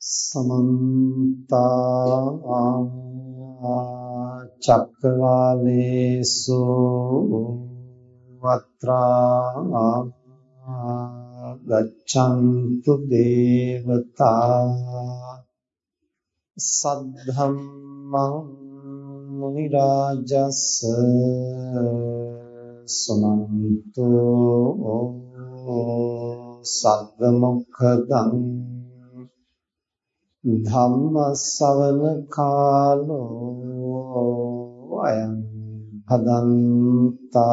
සමන්ත චක්කවාලේසු වත්‍රා ගච්ඡන්තු දේවතා සද්ධම්මං මුනි රාජස් සුනන්තෝ සග්ග මොක්ඛදං ශවන කාලෝ අයං භදන්තා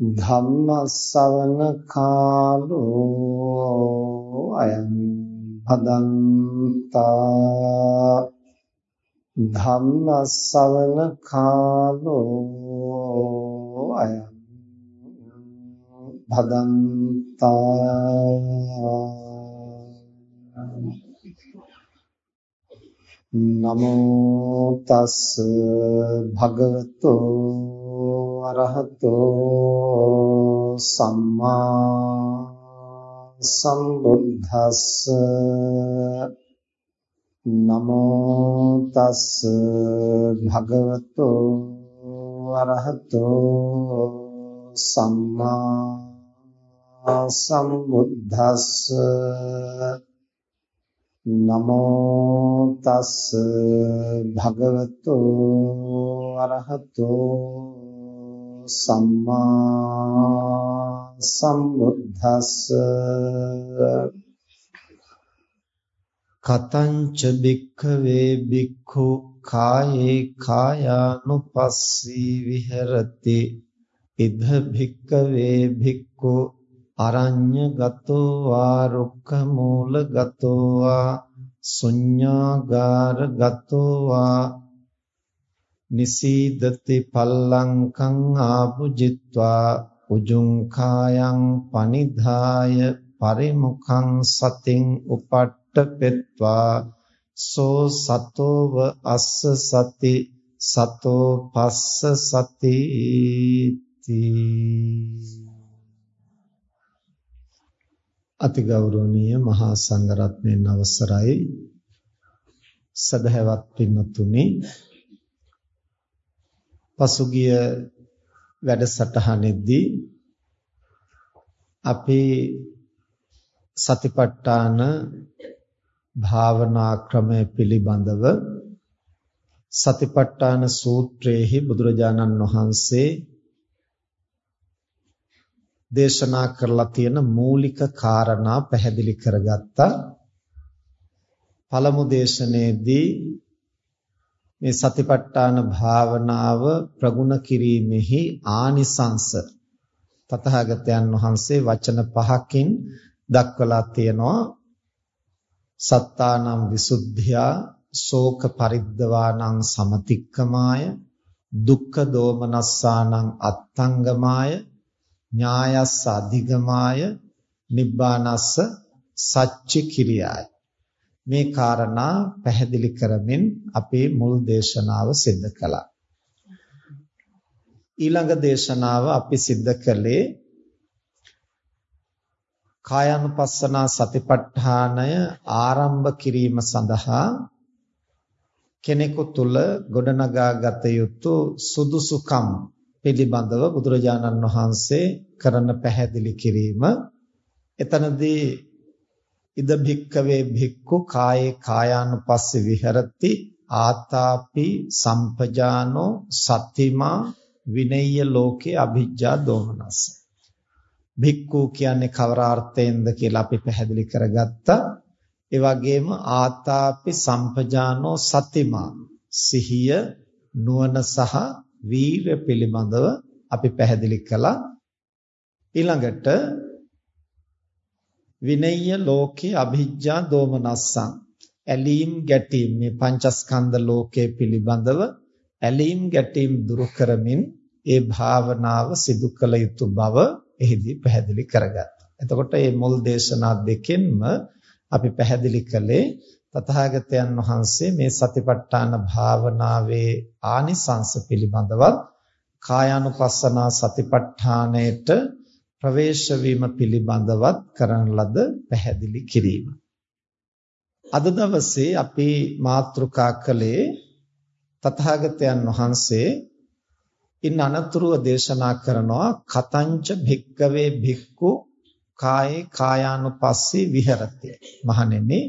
ධම්ම ශවන කාලෝ අයං භදන්තා ධම්ම ශවන කාලෝ අයං භදන්තා නමෝ තස් භගවතු අරහතෝ සම්මා සම්බුද්දස්ස නමෝ තස් භගවතු අරහතෝ සම්මා සම්බුද්දස්ස නමෝ තස් භගවතු අරහතෝ සම්මා සම්බුද්දස්ස. කතංච භික්ඛවේ භික්ඛු කායේ කායානුපස්සී විහෙරති. ඉද භික්ඛවේ භික්ඛු අරඤ්‍ය ගතෝ වා රුක්ඛ මූල ගතෝ වා ශුඤ්ඤාගාර ගතෝ වා නිසීදති පල්ලංකං ආපුජිත්වා උජුං කායං පනිධාය පරිමුඛං සතින් උපට්ඨපෙත්වා සෝ සතෝව අස්ස සති සතෝ පස්ස සති අතිගෞරවනීය මහා සංඝරත්නයන් අවසරයි. සදහැවත් පින්තුනි පසුගිය වැඩසටහනේදී අපි සතිපට්ඨාන භාවනා ක්‍රමය පිළිබඳව සතිපට්ඨාන සූත්‍රයේහි බුදුරජාණන් වහන්සේ දේශනා කරලා තියෙන මූලික කාරණා පැහැදිලි කරගත්තා. පළමු දේශනයේදී මේ සතිපට්ඨාන භාවනාව ප්‍රගුණ කිරීමෙහි ආනිසංස තථාගතයන් වහන්සේ වචන පහකින් දක්වලා තියෙනවා සත්තානම් විසුද්ධියා ශෝක පරිද්දවානං සමතික්කමාය දුක්ඛ දෝමනස්සානං අත්තංගමාය ඥායස්ස අධිගමාය නිබ්බානස්ස සච්චි කිරියාය. මේ කාරණා පැහැදිලි කරමින් අපේ මුල් දේශනාව සිද්ධ කළා. ඊළඟ දේශනාව අපි සිද්ධ කළේ කායानुපස්සනා සතිපට්ඨානය ආරම්භ කිරීම සඳහා කෙනෙකු තුල ගොඩනගා ගත යුතු සුදුසුකම් පිළිබඳව බුදුරජාණන් වහන්සේ කරන පැහැදිලි කිරීම. එතනදී ඉද භික්කවේ භික්ඛු කායේ කායානුපස්සී විහෙරති ආතාපි සම්පජානෝ සත්‍තිමා විනය්‍ය ලෝකේ අභිජ්ජා දෝමනස භික්ඛු කියන්නේ කවර අර්ථයෙන්ද කියලා අපි පැහැදිලි කරගත්තා. ඒ වගේම ආතාපි සම්පජානෝ සතිමා සිහිය නුවණ සහ වීර පිළිබඳව අපි පැහැදිලි කළා ඊළඟට විනය්‍ය ලෝකේ අභිජ්ජා දෝමනස්සං ඇලීම් ගැටීම් මේ පංචස්කන්ධ ලෝකයේ පිළිබඳව ඇලීම් ගැටීම් දුරු කරමින් ඒ භාවනාව සිදු කළ යුතු බව එහිදී පැහැදිලි කරගත්තා. එතකොට මේ මුල් දේශනා දෙකෙන්ම අපි පැහැදිලි කළේ තථාගතයන් වහන්සේ මේ සතිපට්ඨාන භාවනාවේ ආනිසංස පිළිබඳවත් කායානුපස්සනා සතිපට්ඨානයට ප්‍රවේශ වීම පිළිබඳවත් කරන ලද පැහැදිලි කිරීම. අද දවසේ අපි මාතෘකා කළේ තථාගතයන් වහන්සේ ඉන් අනතුරුව දේශනා කරනවා කතංච භික්කවේ භික්ඛු කායේ කායානුපස්සී විහෙරති මහණෙනි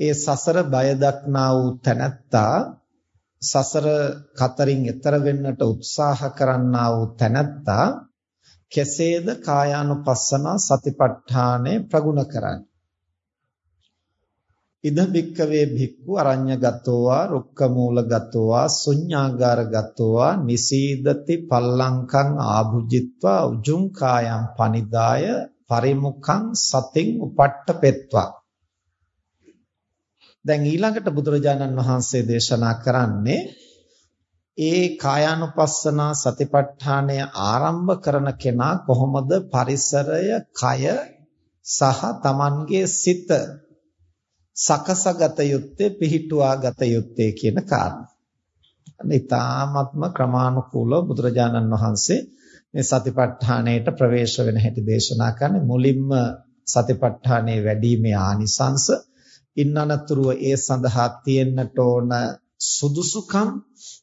ඒ සසර බය දක්නා වූ තැනැත්තා සසර කතරින් එතර වෙන්නට උත්සාහ කරන්නා වූ තැනැත්තා කෙසේද කායානුපස්සනා සතිපට්ඨානය ප්‍රගුණ කරන්නේ? ඉද බික්කවේ භික්ඛු අරඤ්‍යගතෝවා රුක්කමූලගතෝවා ශුඤ්ඤාගාරගතෝවා නිසීදති පල්ලංකං ආභුජිත්වා උජුං කායං පනිදාය පරිමුඛං සතින් උපට්ඨපෙත්වා. දැන් ඊළඟට බුදුරජාණන් වහන්සේ දේශනා කරන්නේ ඒ කායානුපස්සනා සතිපට්ඨානය ආරම්භ කරන කෙනා කොහොමද පරිසරය කය සහ Tamanගේ සිත සකසගත යුත්තේ පිහිටුවාගත යුත්තේ කියන කාරණා. ඊ타ත්ම ක්‍රමානුකූලව බුදුරජාණන් වහන්සේ මේ සතිපට්ඨානයට ප්‍රවේශ වෙන හැටි දේශනා කරන්නේ මුලින්ම සතිපට්ඨානයේ වැඩිමේ ආනිසංස ඉන්නනතුරුව ඒ සඳහා තියෙන්නට ඕන සුදුසුකම්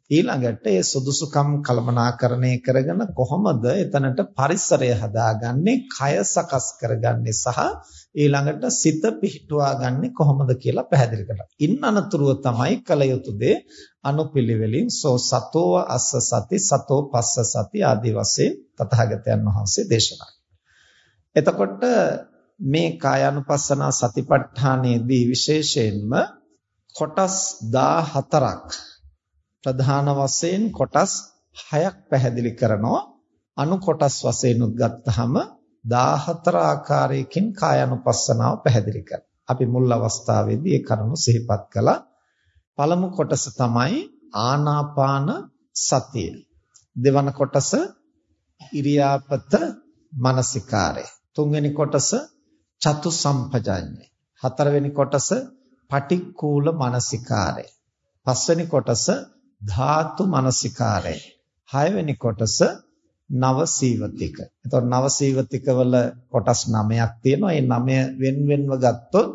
ඊළඟට ඒ සුදුසුකම් කළමනාකරණය කරගෙන කොහොමද එතනට පරිසරය හදාගන්නේ කය සකස් කරගන්නේ සහ ඊළඟට සිත පිහිටුවාගන්නේ කොහොමද කියලා පැහැදිලි කරලා. ඉන් අනතුරුව තමයි කල යුතු දේ අනුපිළිවෙලින් සෝ සතෝ අස්ස සති සතෝ පස්ස සති ආදී වශයෙන් තථාගතයන් වහන්සේ දේශනා එතකොට මේ කායानुපස්සනා සතිපට්ඨානයේදී විශේෂයෙන්ම කොටස් 14ක් ප්‍රධාන වශයෙන් කොටස් 6ක් පැහැදිලි කරනවා අනු කොටස් වශයෙන් උද්ගත්තාම 14 ආකාරයකින් කායानुපස්සනාව පැහැදිලි කරනවා. අපි මුල් අවස්ථාවේදී ඒ කරුණු සිහිපත් කළා. පළමු කොටස තමයි ආනාපාන සතිය. දෙවන කොටස ඉරියාපත මනසිකාරය. තුන්වෙනි කොටස චතු සම්පජඤ්ඤය. හතරවෙනි කොටස පටික්කුල මනසිකාරය. පස්වෙනි කොටස ධාතු මනසිකාරය. හයවෙනි කොටස නව සීවතික. එතකොට නව සීවතිකවල කොටස් 9ක් තියෙනවා. මේ 9 වෙන වෙනව ගත්තොත්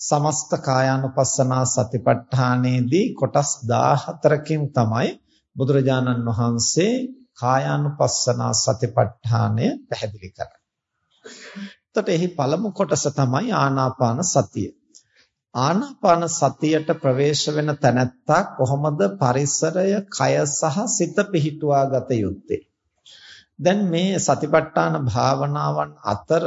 සමස්ත කායානුපස්සනා සතිපට්ඨානයේදී කොටස් 14කින් තමයි බුදුරජාණන් වහන්සේ කායානුපස්සනා සතිපට්ඨානය පැහැදිලි කරන්නේ. එතකොට එහි පළමු කොටස තමයි ආනාපාන සතිය. ආනාපාන සතියට ප්‍රවේශ වෙන තැනැත්තා කොහොමද පරිසරය, කය සහ සිත පිහිටුවා ගත යුත්තේ? දැන් මේ සතිපට්ඨාන භාවනාවන් අතර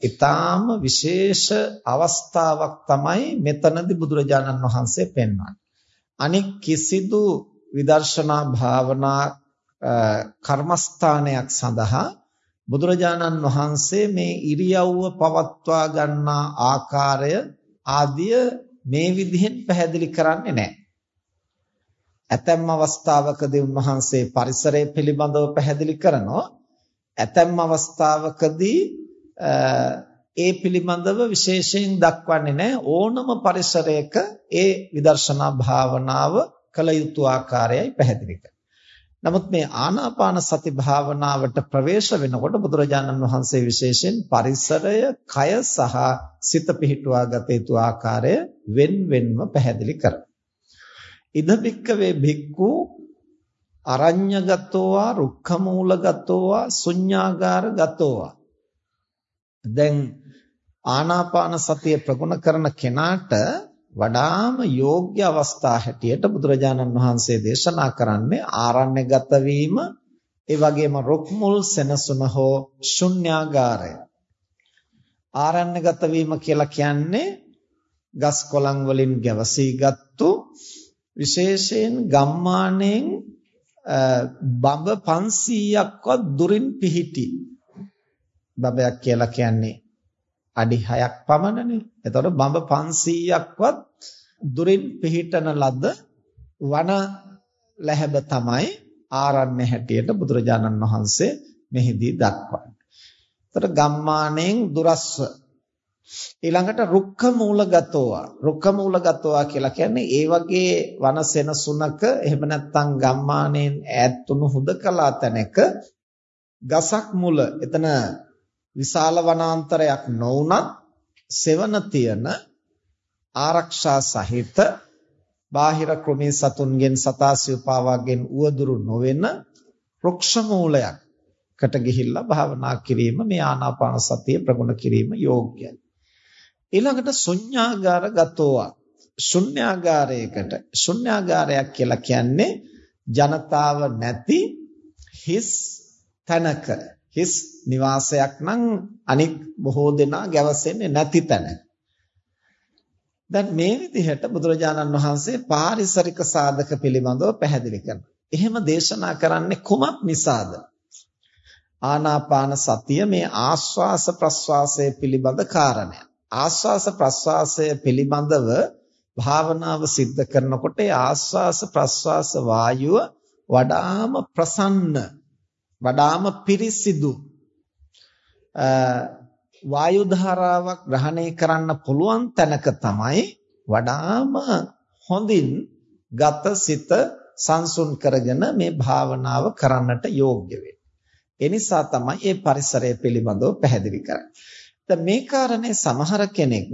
ඊටාම විශේෂ අවස්ථාවක් තමයි මෙතනදී බුදුරජාණන් වහන්සේ පෙන්වන්නේ. අනික් කිසිදු විදර්ශනා භාවනා කර්මස්ථානයක් සඳහා බුදුරජාණන් වහන්සේ මේ ඉරියව්ව පවත්වා ගන්නා ආකාරය ආදිය මේ විදිහෙන් පැහැදිලි කරන්නේ නැහැ. ඇතැම් අවස්ථාවකදී උන්වහන්සේ පරිසරය පිළිබඳව පැහැදිලි කරනවා. ඇතැම් අවස්ථාවකදී ඒ පිළිබඳව විශේෂයෙන් දක්වන්නේ නැහැ. ඕනම පරිසරයක ඒ විදර්ශනා භාවනාව කළ යුතු ආකාරයයි පැහැදිලි නමුත් මේ ආනාපාන සති භාවනාවට ප්‍රවේශ වෙනකොට බුදුරජාණන් වහන්සේ විශේෂයෙන් පරිසරය, කය සහ සිත පිහිටුවා ගත යුතු ආකාරය වෙන් වෙන්ව පැහැදිලි කරනවා. ඉද බික්කවේ භික්ඛු අරඤ්‍යගතෝවා රුක්ඛමූලගතෝවා ශුඤ්ඤාගාරගතෝවා දැන් ආනාපාන සතිය ප්‍රගුණ කරන කෙනාට වඩාම යෝග්‍ය අවස්ථා හැටියට බුදුරජාණන් වහන්සේ දේශනා කරන්නේ ආරණ්‍යගත වීම ඒ වගේම රුක් මුල් සෙනසුන හෝ ශුන්‍යාගාරය. ආරණ්‍යගත වීම කියලා කියන්නේ ගස් කොළන් වලින් ගැවසීගත්තු විශේෂයෙන් ගම්මානයෙන් බඹ 500ක්වත් දුරින් පිහිටි බඹයක් කියලා කියන්නේ අඩි 6ක් පමණනේ. එතකොට බඹ 500ක්වත් දුරින් පිහිටන ලද වන ලැබ තමයි ආරණ්‍ය හැටියට බුදුරජාණන් වහන්සේ මෙහිදී දක්වන්නේ. එතකොට ගම්මාණයෙන් දුරස්ව ඊළඟට රුක්ඛ මූලගතෝවා රුක්ඛ මූලගතෝවා කියලා කියන්නේ ඒ වගේ වනසෙනසුනක එහෙම නැත්නම් ගම්මානයෙන් ඈත් වුණු හුදකලා තැනක ගසක් මුල එතන විශාල වනාන්තරයක් නොවුනත් සෙවණ තියෙන ආරක්ෂා සහිත බාහිර ක්‍රමී සතුන්ගෙන් සතාසිය පාවාගෙන් උවදුරු නොවන වෘක්ෂ මූලයක්කට ගිහිල්ලා භාවනා කිරීම මේ ආනාපාන සතිය ප්‍රගුණ කිරීම යෝග්‍යයි. ඊළඟට ශුන්‍යාගාර ගතෝවා ශුන්‍යාගාරයකට ශුන්‍යාගාරයක් කියලා කියන්නේ ජනතාව නැති හිස් තැනක හිස් නිවාසයක් නම් අනික් බොහෝ දෙනා ගැවසෙන්නේ නැති තැන. දැන් මේ විදිහට බුදුරජාණන් වහන්සේ පාරිසරික සාධක පිළිබඳව පැහැදිලි කරනවා. එහෙම දේශනා කරන්නේ කුමක් නිසාද? ආනාපාන සතිය මේ ආස්වාස ප්‍රස්වාසය පිළිබඳ කාරණය. ආස්වාස ප්‍රස්වාසය පිළිබඳව භාවනාව සිද්ධ කරනකොට ආස්වාස ප්‍රස්වාස වායුව වඩාම ප්‍රසන්න වඩාම පිරිසිදු වායු ධාරාවක් ග්‍රහණය කරන්න පුළුවන් තැනක තමයි වඩාම හොඳින් ගත සිත සංසුන් කරගෙන මේ භාවනාව කරන්නට යෝග්‍ය වෙන්නේ. ඒ නිසා තමයි මේ පරිසරය පිළිබඳව පැහැදිලි කරන්නේ. දැන් මේ කාරණේ සමහර කෙනෙක්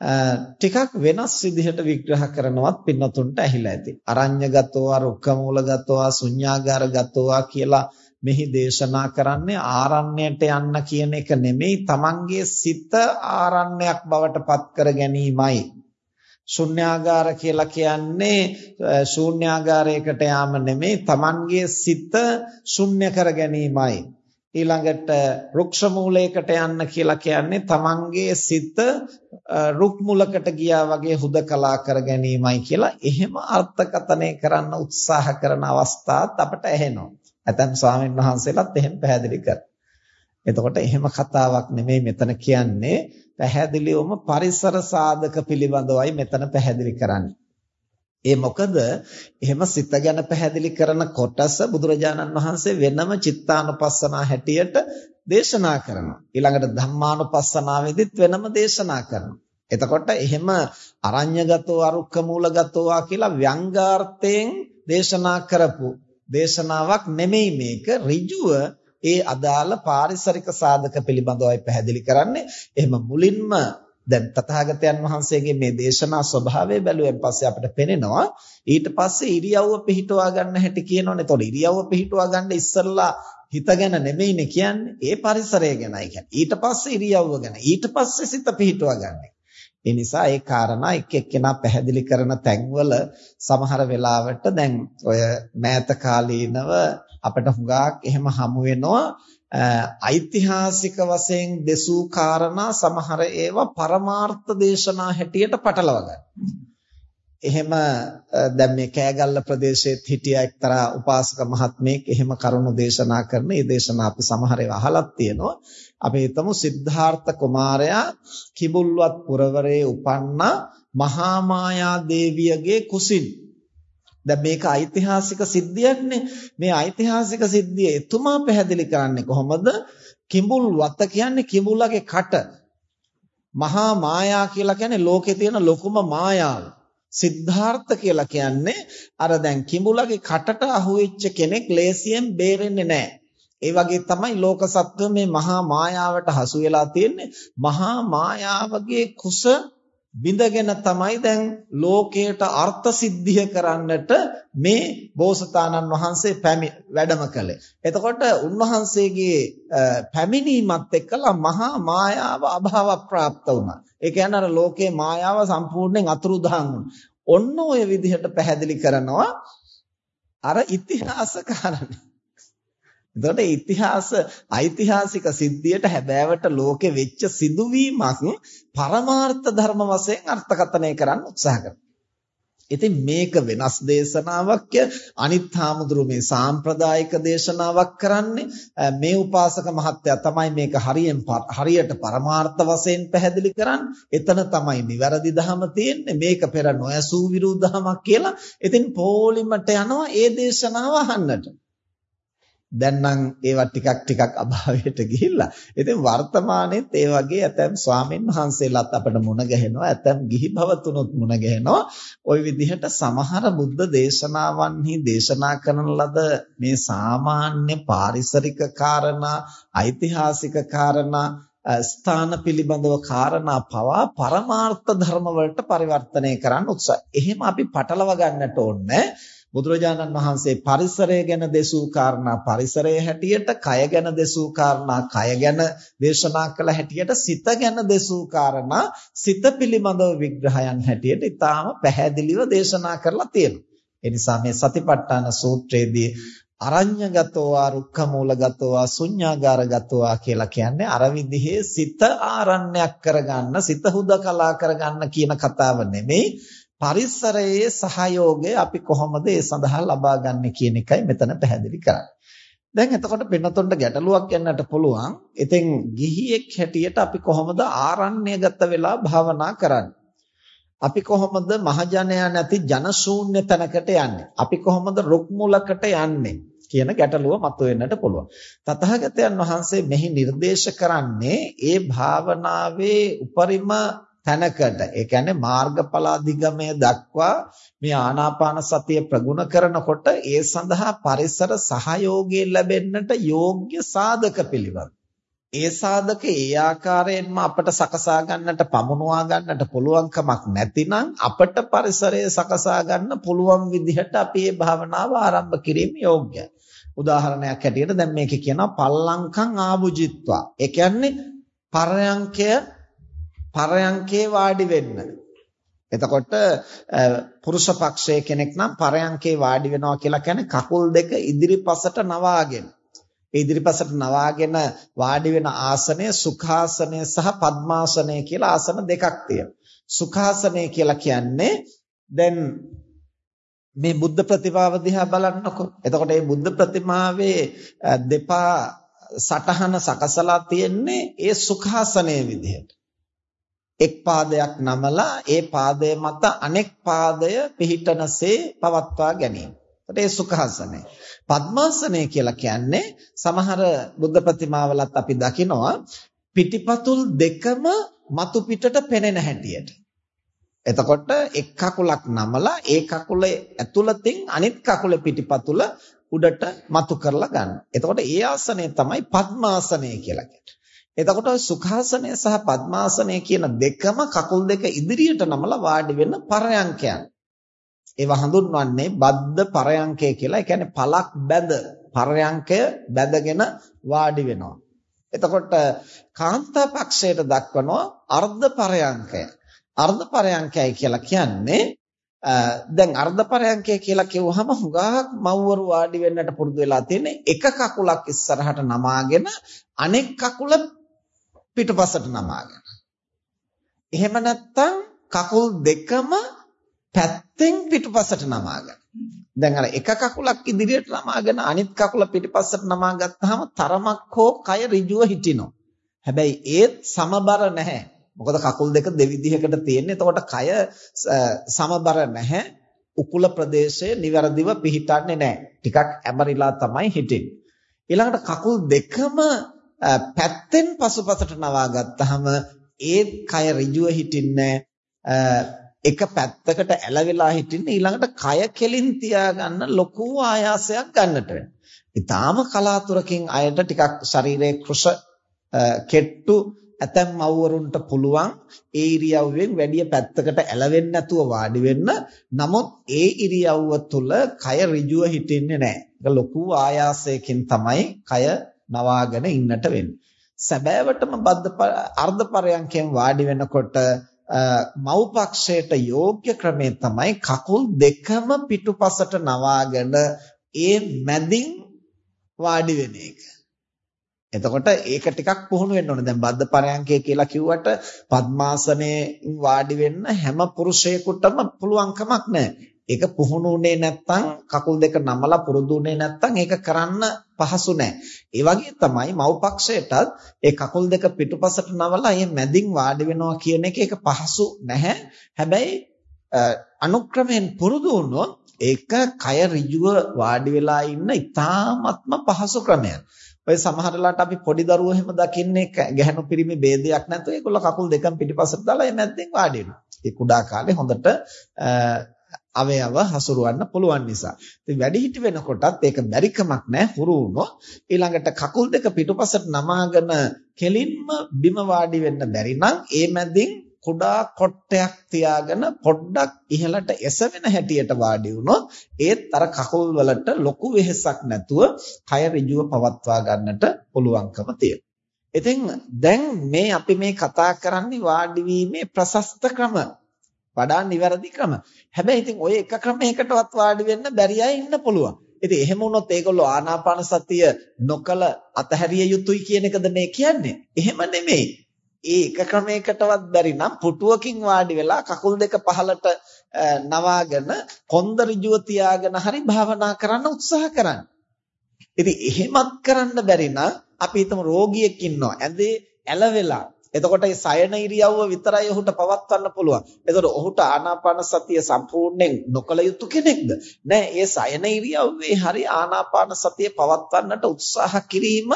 ටිකක් වෙනස් විදිහට විග්‍රහ කරනවත් පින්නතුන්ට ඇහිලා ඇති. අරඤ්‍යගතෝ, රුක්කමූලගතෝ, ශුඤ්ඤාගාරගතෝ කියලා මෙහි දේශනා කරන්නේ ආරණ්‍යයට යන්න කියන එක නෙමෙයි තමන්ගේ සිත ආරණ්‍යයක් බවට පත් කර ගැනීමයි. ශුන්‍යාගාර කියලා කියන්නේ ශූන්‍යාගාරයකට යාම නෙමෙයි තමන්ගේ සිත ශුන්‍ය කර ගැනීමයි. ඊළඟට රුක්ෂ මූලයකට යන්න කියලා කියන්නේ තමන්ගේ සිත රුක් මුලකට ගියා වගේ හුදකලා කර ගැනීමයි කියලා එහෙම අර්ථකථනය කරන්න උත්සාහ කරන අවස්ථාත් අපට ඇහෙනවා. ඇතම් ස්වාමීන් වහන්සේලාත් එහෙම පැහැදිලි කරනවා. එතකොට එහෙම කතාවක් නෙමෙයි මෙතන කියන්නේ පැහැදිලිවම පරිසර සාධක පිළිබඳවයි මෙතන පැහැදිලි කරන්නේ. ඒ මොකද එහෙම සිත ගැන පැහැදිලි කරන කොටස බුදුරජාණන් වහන්සේ වෙනම චිත්තානුපස්සනා හැටියට දේශනා කරනවා. ඊළඟට ධම්මානුපස්සනාවේදීත් වෙනම දේශනා කරනවා. එතකොට එහෙම අරඤ්‍යගතෝ අරුක්ක මූලගතෝ කියලා ව්‍යංගාර්ථයෙන් දේශනා කරපු දේශනාවක් නෙමෙයි මේක ඍජුව ඒ අදාළ පාරිසරික සාධක පිළිබඳවයි පැහැදිලි කරන්නේ. එහෙම මුලින්ම දැන් තථාගතයන් වහන්සේගේ මේ දේශනා ස්වභාවය බැලුවෙන් පස්සේ අපිට පෙනෙනවා ඊට පස්සේ ඉරියව්ව පිහිටුවා ගන්න හැටි කියනෝනේ. එතකොට ඉරියව්ව පිහිටුවා ගන්න ඉස්සෙල්ලා හිත ගැන නෙමෙයිනේ කියන්නේ. ඒ පරිසරය ගැනයි කියන්නේ. ඊට පස්සේ ඉරියව්ව ගැන. ඊට පස්සේ සිත පිහිටුවා ගන්න. ඒ නිසා ඒ කාරණා එක් එක්කෙනා පැහැදිලි කරන තැන්වල සමහර වෙලාවට දැන් ඔය මෑත කාලීනව අපිට හුඟක් එහෙම හමු වෙනවා ඓතිහාසික වශයෙන් දෙසූ කාරණා සමහර ඒවා පරමාර්ථ දේශනා හැටියට පටලවා ගන්න. එහෙම දැන් මේ කෑගල්ල ප්‍රදේශයේ හිටිය එක්තරා උපාසක මහත්මයෙක් එහෙම කරුණු දේශනා කරන ඒ දේශනා අපි සමහර ඒවා අහලත් තියෙනවා. අපි හිතමු සිද්ධාර්ථ කුමාරයා කිඹුල්වත් පුරවරේ උපන්න මහා මායා දේවියගේ කුසින්. දැන් මේක ඓතිහාසික සිද්ධියක්නේ. මේ ඓතිහාසික සිද්ධිය එතුමා පැහැදිලි කරන්නේ කොහොමද? කිඹුල්වත කියන්නේ කිඹුලගේ කට. මහා මායා කියලා කියන්නේ ලෝකේ තියෙන ලොකුම මායාව. සිද්ධාර්ථ කියලා කියන්නේ අර දැන් කිඹුලගේ කටට අහුවෙච්ච කෙනෙක් ලේසියෙන් බේරෙන්නේ නැහැ. ඒ වගේ තමයි ලෝක සත්ව මේ මහා මායාවට හසු වෙලා තියෙන්නේ. මහා මායාවගේ කුස බිඳගෙන තමයි දැන් ලෝකයට අර්ථ සිද්ධිය කරන්නට මේ බෝසතාණන් වහන්සේ වැඩම කළේ. එතකොට උන්වහන්සේගේ පැමිණීමත් එක්කලා මහා මායාව අභාව ප්‍රාප්ත වුණා. ඒ කියන්නේ අර ලෝකේ මායාව සම්පූර්ණයෙන් අතුරුදහන් වුණා. ඔන්න ඔය විදිහට පැහැදිලි කරනවා අර ඉතිහාස කාරණේ. එතකොට ඉතිහාස ඓතිහාසික සිද්ධියට හැබෑවට ලෝකෙ වෙච්ච සිදුවීමක් පරමාර්ථ ධර්ම වශයෙන් අර්ථකථනය කරන්න උත්සාහ කරනවා. ඉතින් මේක වෙනස් දේශනාවක් අනිත් හාමුදුරු මේ සාම්ප්‍රදායික දේශනාවක් කරන්නේ. මේ උපාසක මහත්තයා තමයි මේක හරියෙන් හරියට පරමාර්ථ වශයෙන් පැහැදිලි කරන්නේ. එතන තමයි නිවැරදි ධහම තියෙන්නේ. මේක පෙර නොයසූ විරුද්ධමක් කියලා. ඉතින් පොලිමට යනවා ඒ දේශනාව අහන්නට. දැන් නම් ඒවා ටිකක් ටිකක් අභාවයට ගිහිල්ලා. ඉතින් වර්තමානයේත් ඒ වගේ ඇතැම් ස්වාමින් වහන්සේලාත් අපට මුණ ගැහෙනවා. ඇතැම් ගිහි භවතුනුත් මුණ ගැහෙනවා. ওই විදිහට සමහර බුද්ධ දේශනාවන්හි දේශනා කරන ලද මේ සාමාන්‍ය පාරිසරික කාරණා, ඓතිහාසික කාරණා ස්ථාන පිළිබඳව කාරණා පවා පරමාර්ථ ධර්ම වලට පරිවර්තනය කරන්න උත්සාහ. එහෙම අපි පටලව ගන්නට ඕනේ. බුදුරජාණන් වහන්සේ පරිසරය ගැන දෙසූ කාරණා පරිසරයේ හැටියට, කය ගැන දෙසූ කාරණා කය ගැන දේශනා කළ හැටියට, සිත ගැන දෙසූ කාරණා සිත පිළිබඳව විග්‍රහයන් හැටියට ඊටාම පැහැදිලිව දේශනා කරලා තියෙනවා. ඒ නිසා මේ සතිපට්ඨාන සූත්‍රයේදී අරඤ්‍යගතෝ වා රුක්ඛමූලගතෝ වා ශුඤ්ඤාගාරගතෝ වා කියලා කියන්නේ අර විදිහේ සිත ආරණ්‍යයක් කරගන්න සිත හුදකලා කරගන්න කියන කතාව නෙමෙයි පරිසරයේ සහයෝගය අපි කොහොමද ඒ සඳහා ලබා ගන්න කියන එකයි මෙතන පැහැදිලි කරන්නේ. දැන් එතකොට පින්නතොන්ට ගැටලුවක් යන්නට පුළුවන්. ඉතින් ගිහියෙක් හැටියට අපි කොහොමද ආරණ්‍යගත වෙලා භාවනා කරන්නේ? අපි කොහොමද මහජනයා නැති ජනශූන්‍ය තැනකට යන්නේ? අපි කොහොමද රුක් මුලකට යන්නේ? කියන ගැටලුව මතුවෙන්නට පුළුවන්. තථාගතයන් වහන්සේ මෙහි නිර්දේශ කරන්නේ ඒ භාවනාවේ උපරිම තැනකට ඒ කියන්නේ මාර්ගඵල අධිගමය දක්වා මේ ආනාපාන සතිය ප්‍රගුණ කරනකොට ඒ සඳහා පරිසර සහයෝගය ලැබෙන්නට යෝග්‍ය සාධක පිළිබඳ ඒ සාධක ඒ ආකාරයෙන්ම අපට සකසා ගන්නට පමුණවා ගන්නට පුළුවන් කමක් නැතිනම් අපට පරිසරය සකසා ගන්න පුළුවන් විදිහට අපි මේ භාවනාව ආරම්භ කිරීම යෝග්‍යයි. උදාහරණයක් හැටියට දැන් මේකේ කියනවා පල්ලංකං ආභුජිත්වා. ඒ කියන්නේ පරයන්කය පරයන්කේ වාඩි වෙන්න. එතකොට පුරුෂ පක්ෂයේ කෙනෙක් නම් පරයන්කේ වාඩි වෙනවා කියලා කියන්නේ කකුල් දෙක ඉදිරිපසට නවාගෙන ඒ ඉදිරිපසට නවාගෙන වාඩි වෙන ආසනය සුඛාසනය සහ පద్මාසනය කියලා ආසන දෙකක් තියෙනවා. සුඛාසනය කියලා කියන්නේ දැන් මේ බුද්ධ ප්‍රතිමාව දිහා බලන්නකො. එතකොට මේ බුද්ධ ප්‍රතිමාවේ දෙපා සටහන සකසලා තියෙන්නේ ඒ සුඛාසනයේ විදිහට. එක් පාදයක් නමලා ඒ පාදය මත අනෙක් පාදය පිහිටනසේ පවත්වා ගැනීම. ඒ සුඛාසනය. පద్මාසනය කියලා කියන්නේ සමහර බුද්ධ ප්‍රතිමාවලත් අපි දකිනවා පිටිපතුල් දෙකම මතු පිටට පෙනෙන හැටියට. එතකොට එක් කකුලක් නමලා ඒ කකුලේ ඇතුළතින් අනිත් කකුලේ පිටිපතුල උඩට මතු කරලා ගන්න. එතකොට ඒ ආසනය තමයි පద్මාසනය කියලා කියන්නේ. එතකොට සුඛාසනය සහ පద్මාසනය කියන දෙකම කකුල් දෙක ඉදිරියට නමලා වාඩි වෙන පරයන්කයන්. ඒවා හඳුන්වන්නේ බද්ද පරයන්කය කියලා. ඒ කියන්නේ පලක් බැද පරයන්කය බැදගෙන වාඩි වෙනවා. එතකොට කාන්තා පක්ෂයට දක්වනවා අර්ධ පරයන්කය. අර්ධ පරයන්කයයි කියලා කියන්නේ දැන් අර්ධ පරයන්කය කියලා කිව්වහම හුඟක් මව්වරු වාඩි වෙන්නට පුරුදු වෙලා තියෙන එක කකුලක් ඉස්සරහට නමාගෙන අනෙක් කකුල පිටුපසට නමාගෙන. එහෙම නැත්නම් කකුල් දෙකම පැත්තෙන් පිටුපසට නමාගන්න. දැන් අර එක කකුලක් ඉදිරියට නමාගෙන අනිත් කකුල පිටුපසට නමා ගත්තාම තරමක් හෝ කය ඍජුව හිටිනවා. හැබැයි ඒත් සමබර නැහැ. මොකද කකුල් දෙක දෙවිධයකට තියෙන්නේ. එතකොට කය සමබර නැහැ. උකුල ප්‍රදේශය નિවරදිව පිහිටන්නේ නැහැ. ටිකක් ඇමරිලා තමයි හිටින්නේ. ඊළඟට කකුල් දෙකම පැත්තෙන් පසුපසට නවා ගත්තාම ඒත් කය ඍජුව හිටින්නේ එක පැත්තකට ඇලවිලා හිටින්න ඊළඟට කය කෙලින් තියාගන්න ලොකු ආයාසයක් ගන්නට වෙනවා. ඊටාම කලාතුරකින් අයට ටිකක් ශරීරයේ කෘෂ කෙට්ටු ඇතැම් මව්වරුන්ට පුළුවන් ඒ ඉරියව්වෙන් වැඩි පැත්තකට ඇලවෙන්නේ නැතුව වාඩි වෙන්න. නමුත් ඒ ඉරියව්ව තුල කය ඍජුව හිටින්නේ නැහැ. ඒක ලොකු ආයාසයකින් තමයි කය නවාගෙන ඉන්නට වෙන්නේ. සැබෑවටම බද්ධ අර්ධ පරයන්කෙන් වාඩි වෙනකොට මව් පක්ෂයට යෝග්‍ය ක්‍රමය තමයි කකුල් දෙකම පිටුපසට නවාගෙන ඒ මැදින් වාඩි වෙන එක. එතකොට ඒක ටිකක් පුහුණු වෙන්න ඕනේ. දැන් බද්ධ පරයන්කය කියලා කිව්වට පద్මාසනේ වාඩි වෙන්න හැම පුරුෂයෙකුටම පුළුවන් කමක් නැහැ. ඒක පුහුණුුනේ නැත්තම් කකුල් දෙක නමලා පුරුදුුනේ නැත්තම් ඒක කරන්න පහසු නෑ. ඒ වගේ තමයි මව්පක්ෂයටත් ඒ කකුල් දෙක පිටුපසට නවලා මේ මැදින් වාඩි වෙනවා කියන එක ඒක පහසු නැහැ. හැබැයි අනුක්‍රමයෙන් පුරුදු වුණොත් ඒක කය ඍජුව වාඩි වෙලා ඉන්න ඉතාමත්ම පහසු ක්‍රමයක්. ඔය සමහරලාට අපි පොඩි දරුවෝ එහෙම දකින්නේ ගැහණු පිරිමි ભેදයක් නැතුව ඒගොල්ලෝ කකුල් දෙකම පිටිපස්සට දාලා මේ මැද්දෙන් වාඩි වෙනවා. ඒ කුඩා කාලේ හොඳට අවයව හසුරවන්න පුළුවන් නිසා. ඉතින් වැඩිහිටි වෙනකොටත් ඒක බැරිකමක් නැහැ හුරු වුණොත් ඊළඟට කකුල් දෙක පිටුපසට නමාගෙන කෙලින්ම බිම වාඩි වෙන්න බැරි නම් ඒ මැදින් කුඩා කොට්ටයක් තියාගෙන පොඩ්ඩක් ඉහළට එසවෙන හැටියට වාඩි වුණොත් ඒත් අර කකුල් වලට ලොකු වෙහෙසක් නැතුව කය ඍජුව පවත්වා ගන්නට පුළුවන්කම තියෙනවා. ඉතින් දැන් මේ අපි මේ කතා කරන්නේ වාඩි වීමේ ප්‍රශස්ත ක්‍රම. වඩා නිවැරදි ක්‍රම. හැබැයි ඉතින් ওই එක ක්‍රමයකටවත් වාඩි වෙන්න බැරි අය ඉන්න පුළුවන්. ඉතින් එහෙම වුණොත් ඒගොල්ලෝ ආනාපාන සතිය නොකල අතහැරිය යුතුයි කියන එකද මේ කියන්නේ? එහෙම නෙමෙයි. ඒ එක ක්‍රමයකටවත් බැරි නම් පුටුවකින් වාඩි වෙලා කකුල් දෙක පහළට නවාගෙන කොන්ද ඍජුව තියාගෙන හරි භාවනා කරන්න උත්සාහ කරන්න. ඉතින් එහෙමත් කරන්න බැරි නම් අපි හිතමු රෝගියෙක් ඉන්නවා. ඇඳේ ඇලවෙලා. එතකොට ඒ සයන ඉරියව්ව විතරයි ඔහුට පවත්වන්න පුළුවන්. එතකොට ඔහුට ආනාපාන සතිය සම්පූර්ණයෙන් නොකළ යුතු කෙනෙක්ද? නෑ, ඒ සයන ඉරියව්වේ හරි ආනාපාන සතිය පවත්වන්නට උත්සාහ කිරීම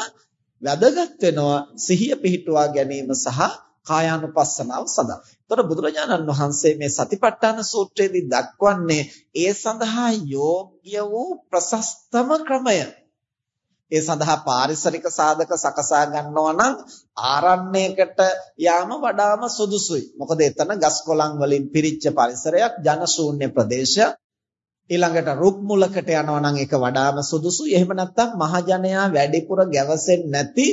වැදගත් වෙනවා සිහිය පිහිටුවා ගැනීම සහ කායානුපස්සනාව සඳහා. එතකොට බුදුරජාණන් වහන්සේ මේ සතිපට්ඨාන සූත්‍රයේදී දක්වන්නේ ඒ සඳහා යෝග්‍ය වූ ප්‍රශස්තම ක්‍රමය. ඒ සඳහා පාරිසරික සාධක සකසා ගන්නවා නම් ආරණ්‍යයකට යාම වඩාම සුදුසුයි. මොකද එතන ගස් කොළන් වලින් පිරිච්ච පරිසරයක්, ජනශූන්‍ය ප්‍රදේශයක්. ඊළඟට රුක් මුලකට යනවා නම් ඒක වඩාම සුදුසුයි. එහෙම නැත්නම් මහජනයා වැඩිපුර ගැවසෙන්නේ නැති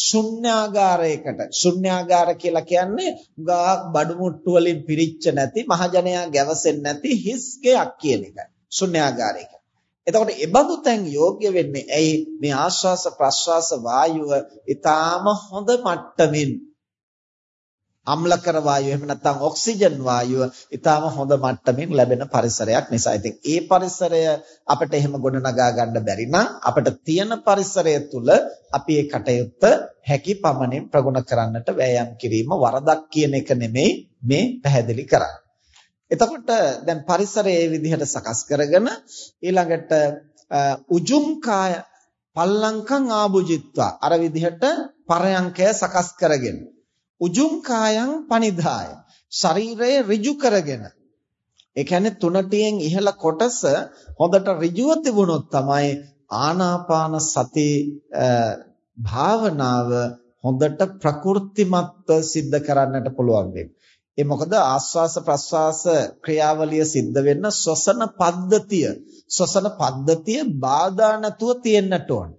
ශුන්‍යාගාරයකට. ශුන්‍යාගාර කියලා කියන්නේ ගාක් බඩු මුට්ටු වලින් පිරිච්ච නැති මහජනයා ගැවසෙන්නේ නැති හිස් ගෙයක් කියන එකයි. ශුන්‍යාගාරයක. එතකොට ඒ බඳු තැන් යෝග්‍ය වෙන්නේ ඇයි මේ ආශ්වාස ප්‍රශ්වාස වායුව ඊටාම හොඳ මට්ටමින් අම්ලකර වායුව එහෙම නැත්නම් ඔක්සිජන් වායුව ඊටාම හොඳ මට්ටමින් ලැබෙන පරිසරයක් නිසා. ඉතින් ඒ පරිසරය අපිට එහෙම ගොඩනගා ගන්න බැරි නම් අපිට තියෙන පරිසරය තුල අපි ඒ කටයුත්ත හැකි පමණින් ප්‍රගුණ කරන්නට වෑයම් කිරීම වරදක් කියන එක නෙමෙයි මේ පැහැදිලි කරන්නේ. එතකොට දැන් පරිසරය මේ විදිහට සකස් කරගෙන ඊළඟට උජුම් කාය පල්ලංකං ආභුජිත්වා. අර විදිහට පරයන්කය සකස් කරගෙන. උජුම් කායං පනිදාය. ශරීරය ඍජු කරගෙන. ඒ කියන්නේ තුනටියෙන් ඉහළ කොටස හොඳට ඍජුව තිබුණොත් තමයි ආනාපාන සති භාවනාව හොඳට ප්‍රකෘතිමත්ව සිද්ධ කරන්නට පුළුවන් වෙන්නේ. ඒ මොකද ආස්වාස ප්‍රස්වාස ක්‍රියාවලිය සිද්ධ වෙන්න ශ්වසන පද්ධතිය ශ්වසන පද්ධතිය බාධා නැතුව තියෙන්නට ඕන.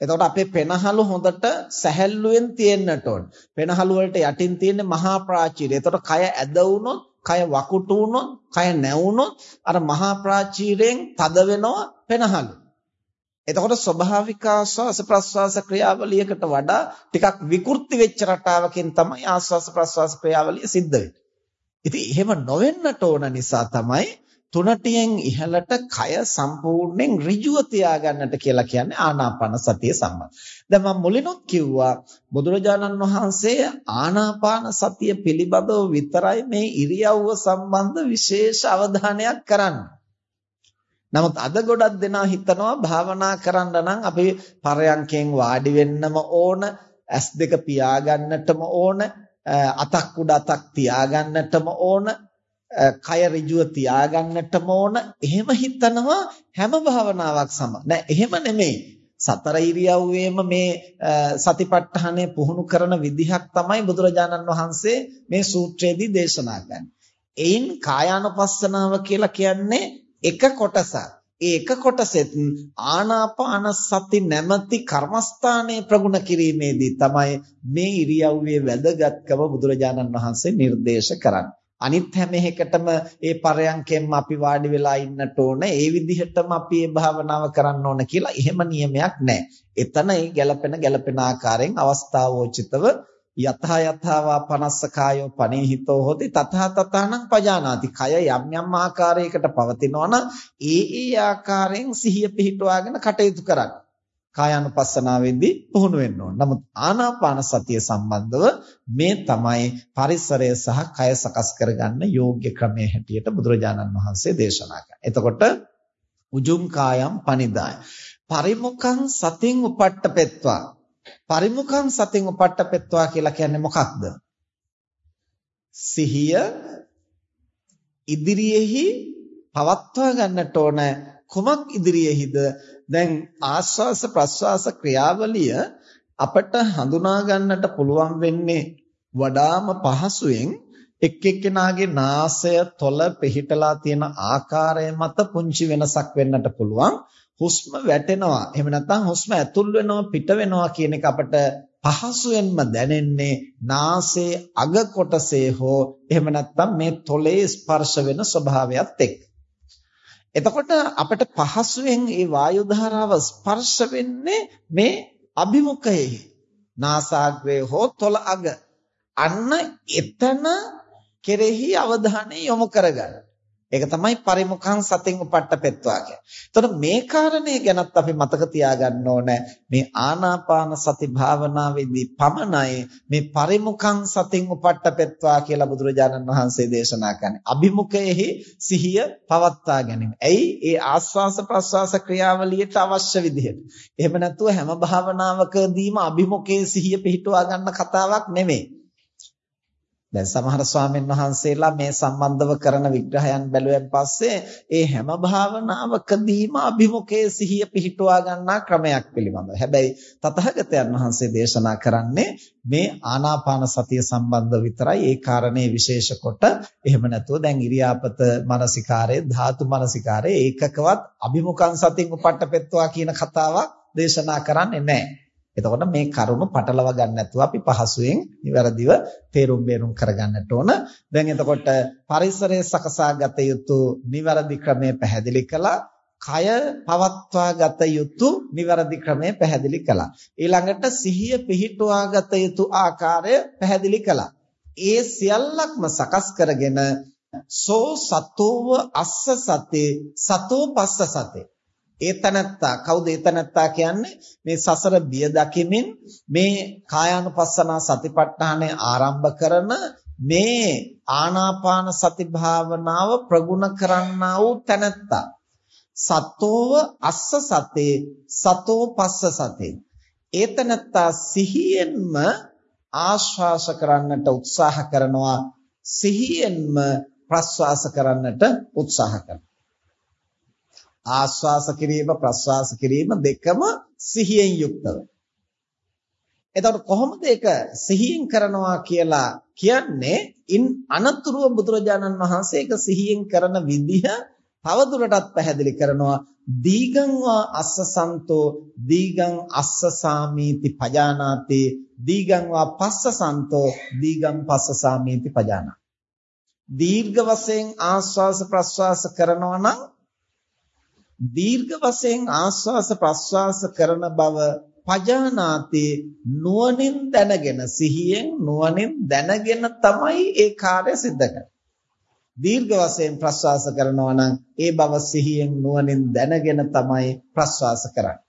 එතකොට අපේ පෙනහළු හොඳට සැහැල්ලුවෙන් තියෙන්නට ඕන. පෙනහළු වලට යටින් තියෙන මහා ප්‍රාචීරය. එතකොට කය ඇද වුණොත්, කය වකුටු වුණොත්, කය නැවුණොත් අර මහා ප්‍රාචීරයෙන් තද වෙනවා පෙනහළු. එතකොට ස්වභාවික ආස්වාස ප්‍රස්වාස ක්‍රියාවලියකට වඩා ටිකක් විකෘති වෙච්ච රටාවකින් තමයි ආස්වාස ප්‍රස්වාස ක්‍රියාවලිය සිද්ධ වෙන්නේ. ඉතින් එහෙම නොවෙන්නට ඕන නිසා තමයි තුනටියෙන් ඉහළට කය සම්පූර්ණයෙන් ඍජුව තියාගන්නට කියලා කියන්නේ ආනාපාන සතිය සම්බන්ධ. දැන් මම මුලිනුත් කිව්වා බුදුරජාණන් වහන්සේ ආනාපාන සතිය පිළිබඳව විතරයි මේ ඉරියව්ව සම්බන්ධ විශේෂ අවධානයක් කරන්නේ. නමුත් අද ගොඩක් දෙනා හිතනවා භාවනා කරන්න නම් අපි පරයන්කෙන් වාඩි වෙන්නම ඕන, ඇස් දෙක පියාගන්නටම ඕන, අතක් උඩ අතක් තියාගන්නටම ඕන, කය ඍජුව තියාගන්නටම ඕන. එහෙම හිතනවා හැම භාවනාවක් සමග. නෑ එහෙම නෙමෙයි. සතර ඉරියව්වේම මේ සතිපට්ඨානය පුහුණු කරන විදිහක් තමයි බුදුරජාණන් වහන්සේ මේ සූත්‍රයේදී දේශනා කරන්නේ. එයින් කායානුපස්සනාව කියලා කියන්නේ එක කොටසක්. ඒ එක කොටසෙත් ආනාපාන සති නැමැති කර්මස්ථානයේ ප්‍රගුණ කිරීමේදී තමයි මේ ඉරියව්වේ වැදගත්කම බුදුරජාණන් වහන්සේ නිර්දේශ කරන්නේ. අනිත් හැම එකටම ඒ පරයන්කෙන්ම අපි වාඩි වෙලා ඉන්නට ඕන ඒ විදිහටම අපි මේ භාවනාව කරන්න ඕන කියලා එහෙම නියමයක් නැහැ. එතන ඒ ගැළපෙන ගැළපෙන ආකාරයෙන් අවස්ථාවෝචිතව යතහ යතවා පනස්ස කායෝ පනීහිතෝ හොති තතහ තතහනම් පජානාති කය යම් යම් ආකාරයකට පවතිනවා නම් ඒ ඒ ආකාරයෙන් සිහිය පිහිටුවාගෙන කටයුතු කරන්න කායानुපස්සනාවේදී පුහුණු වෙන්න ඕන. නමුත් ආනාපාන සතිය සම්බන්ධව මේ තමයි පරිසරය සහ කය සකස් කරගන්න යෝග්‍ය ක්‍රමයේ හැටියට බුදුරජාණන් වහන්සේ දේශනා කළා. එතකොට උජුම් කායම් පනිදාය. පරිමුඛං සතින් උපට්ඨපෙත්වා පරිමුඛං සතින් උපට්ඨපෙත්වා කියලා කියන්නේ මොකක්ද? සිහිය ඉදිරියේහි පවත්වා ගන්නට ඕන කුමක් ඉදිරියේහිද දැන් ආස්වාස ප්‍රස්වාස ක්‍රියාවලිය අපට හඳුනා ගන්නට පුළුවන් වෙන්නේ වඩාම පහසුවෙන් එක් එක්කෙනාගේ නාසය තොල පිහිටලා තියෙන ආකාරය මත පුංචි වෙනසක් වෙන්නට පුළුවන්. හුස්ම වැටෙනවා. එහෙම නැත්නම් හුස්ම ඇතුල් වෙනවා පිට වෙනවා කියන එක අපට පහසුවෙන්ම දැනෙන්නේ නාසයේ අග කොටසේ හෝ එහෙම නැත්නම් මේ තොලේ ස්පර්ශ වෙන ස්වභාවයත් එක්ක. එතකොට අපිට පහසුවෙන් මේ වායු ධාරාව ස්පර්ශ වෙන්නේ මේ අභිමුඛයේ. නාසාග්‍රේ හෝ තොල අග. අන්න එතන කෙරෙහි අවධානය යොමු කරගන්න. ඒක තමයි පරිමුඛං සතින් උපට්ඨපෙත්වා කියන්නේ. එතකොට මේ කාරණේ ගැනත් අපි මතක තියාගන්න ඕනේ. මේ ආනාපාන සති භාවනාවේදී පමණයි මේ පරිමුඛං සතින් උපට්ඨපෙත්වා කියලා බුදුරජාණන් වහන්සේ දේශනා කරන්නේ. අභිමුඛයේහි සිහිය පවත්වා ගැනීම. ඇයි? ඒ ආස්වාස ප්‍රස්වාස ක්‍රියාවලියට අවශ්‍ය විදිහට. එහෙම නැත්නම් හැම භාවනාවකදීම අභිමුඛයේ සිහිය පිහිටුවා ගන්න කතාවක් නෙමෙයි. දැන් සමහර ස්වාමීන් වහන්සේලා මේ සම්බන්ධව කරන විග්‍රහයන් බැලුවෙන් පස්සේ ඒ හැම භාවනාවකදීම අභිමුඛයේ සිහිය පිහිටුවා ගන්නා ක්‍රමයක් පිළිබඳව. හැබැයි තථාගතයන් වහන්සේ දේශනා කරන්නේ මේ ආනාපාන සතිය සම්බන්ධව විතරයි ඒ කාරණේ විශේෂ කොට එහෙම නැතුව දැන් ඉරියාපත මානසිකාරය ධාතු මානසිකාරය ඒකකවත් අභිමුඛං සතින් උපට්ඨපෙත්වා කියන කතාවක් දේශනා කරන්නේ නැහැ. එතකොට මේ කරුණු පටලවා ගන්න නැතුව අපි පහසුවෙන් નિවරදිව තේරුම් බේරුම් කරගන්නට ඕන. දැන් එතකොට පරිසරය සකසා ගත යුතු નિවරදි ක්‍රමය පැහැදිලි කළා. කය පවත්වා ගත යුතු નિවරදි ක්‍රමය පැහැදිලි කළා. ඊළඟට සිහිය පිහිටුවා ගත යුතු ආකාරය පැහැදිලි කළා. ඒ සියල්ලක්ම සකස් කරගෙන සෝ සතෝව අස්ස සතේ සතෝ පස්ස සතේ ඒතනත්තා. කවුද ඒතනත්තා කියන්නේ? මේ සසර බිය දකිමින් මේ කායානුපස්සනා සතිපට්ඨානය ආරම්භ කරන මේ ආනාපාන සති භාවනාව ප්‍රගුණ කරන්නා වූ තනත්තා. සතෝව අස්ස සතේ සතෝ පස්ස සතේ. ඒතනත්තා සිහියෙන්ම ආශ්වාස කරන්නට උත්සාහ කරනවා. සිහියෙන්ම ප්‍රශ්වාස කරන්නට උත්සාහ කරනවා. ආස්වාස කිරීම ප්‍රස්වාස කිරීම දෙකම සිහියෙන් යුක්තව. එතකොට කොහොමද ඒක සිහියෙන් කරනවා කියලා කියන්නේ? ඉන් අනතුරුව බුදුරජාණන් වහන්සේ ඒක සිහියෙන් කරන විදිහ තවදුරටත් පැහැදිලි කරනවා. දීගං වා අස්සසන්තෝ දීගං අස්සසාමීති පජානාති. දීගං වා පස්සසන්තෝ දීගං පස්සසාමීති පජානා දීර්ඝ වශයෙන් ආස්වාස ප්‍රස්වාස කරනවා නම් දීර්ඝ වශයෙන් ආස්වාස ප්‍රස්වාස කරන බව පජානාති නුවණින් දැනගෙන සිහියෙන් නුවණින් දැනගෙන තමයි ඒ කාර්ය සිද්ධ කරන්නේ. දීර්ඝ වශයෙන් ප්‍රස්වාස කරනවා නම් ඒ බව සිහියෙන් නුවණින් දැනගෙන තමයි ප්‍රස්වාස කරන්නේ.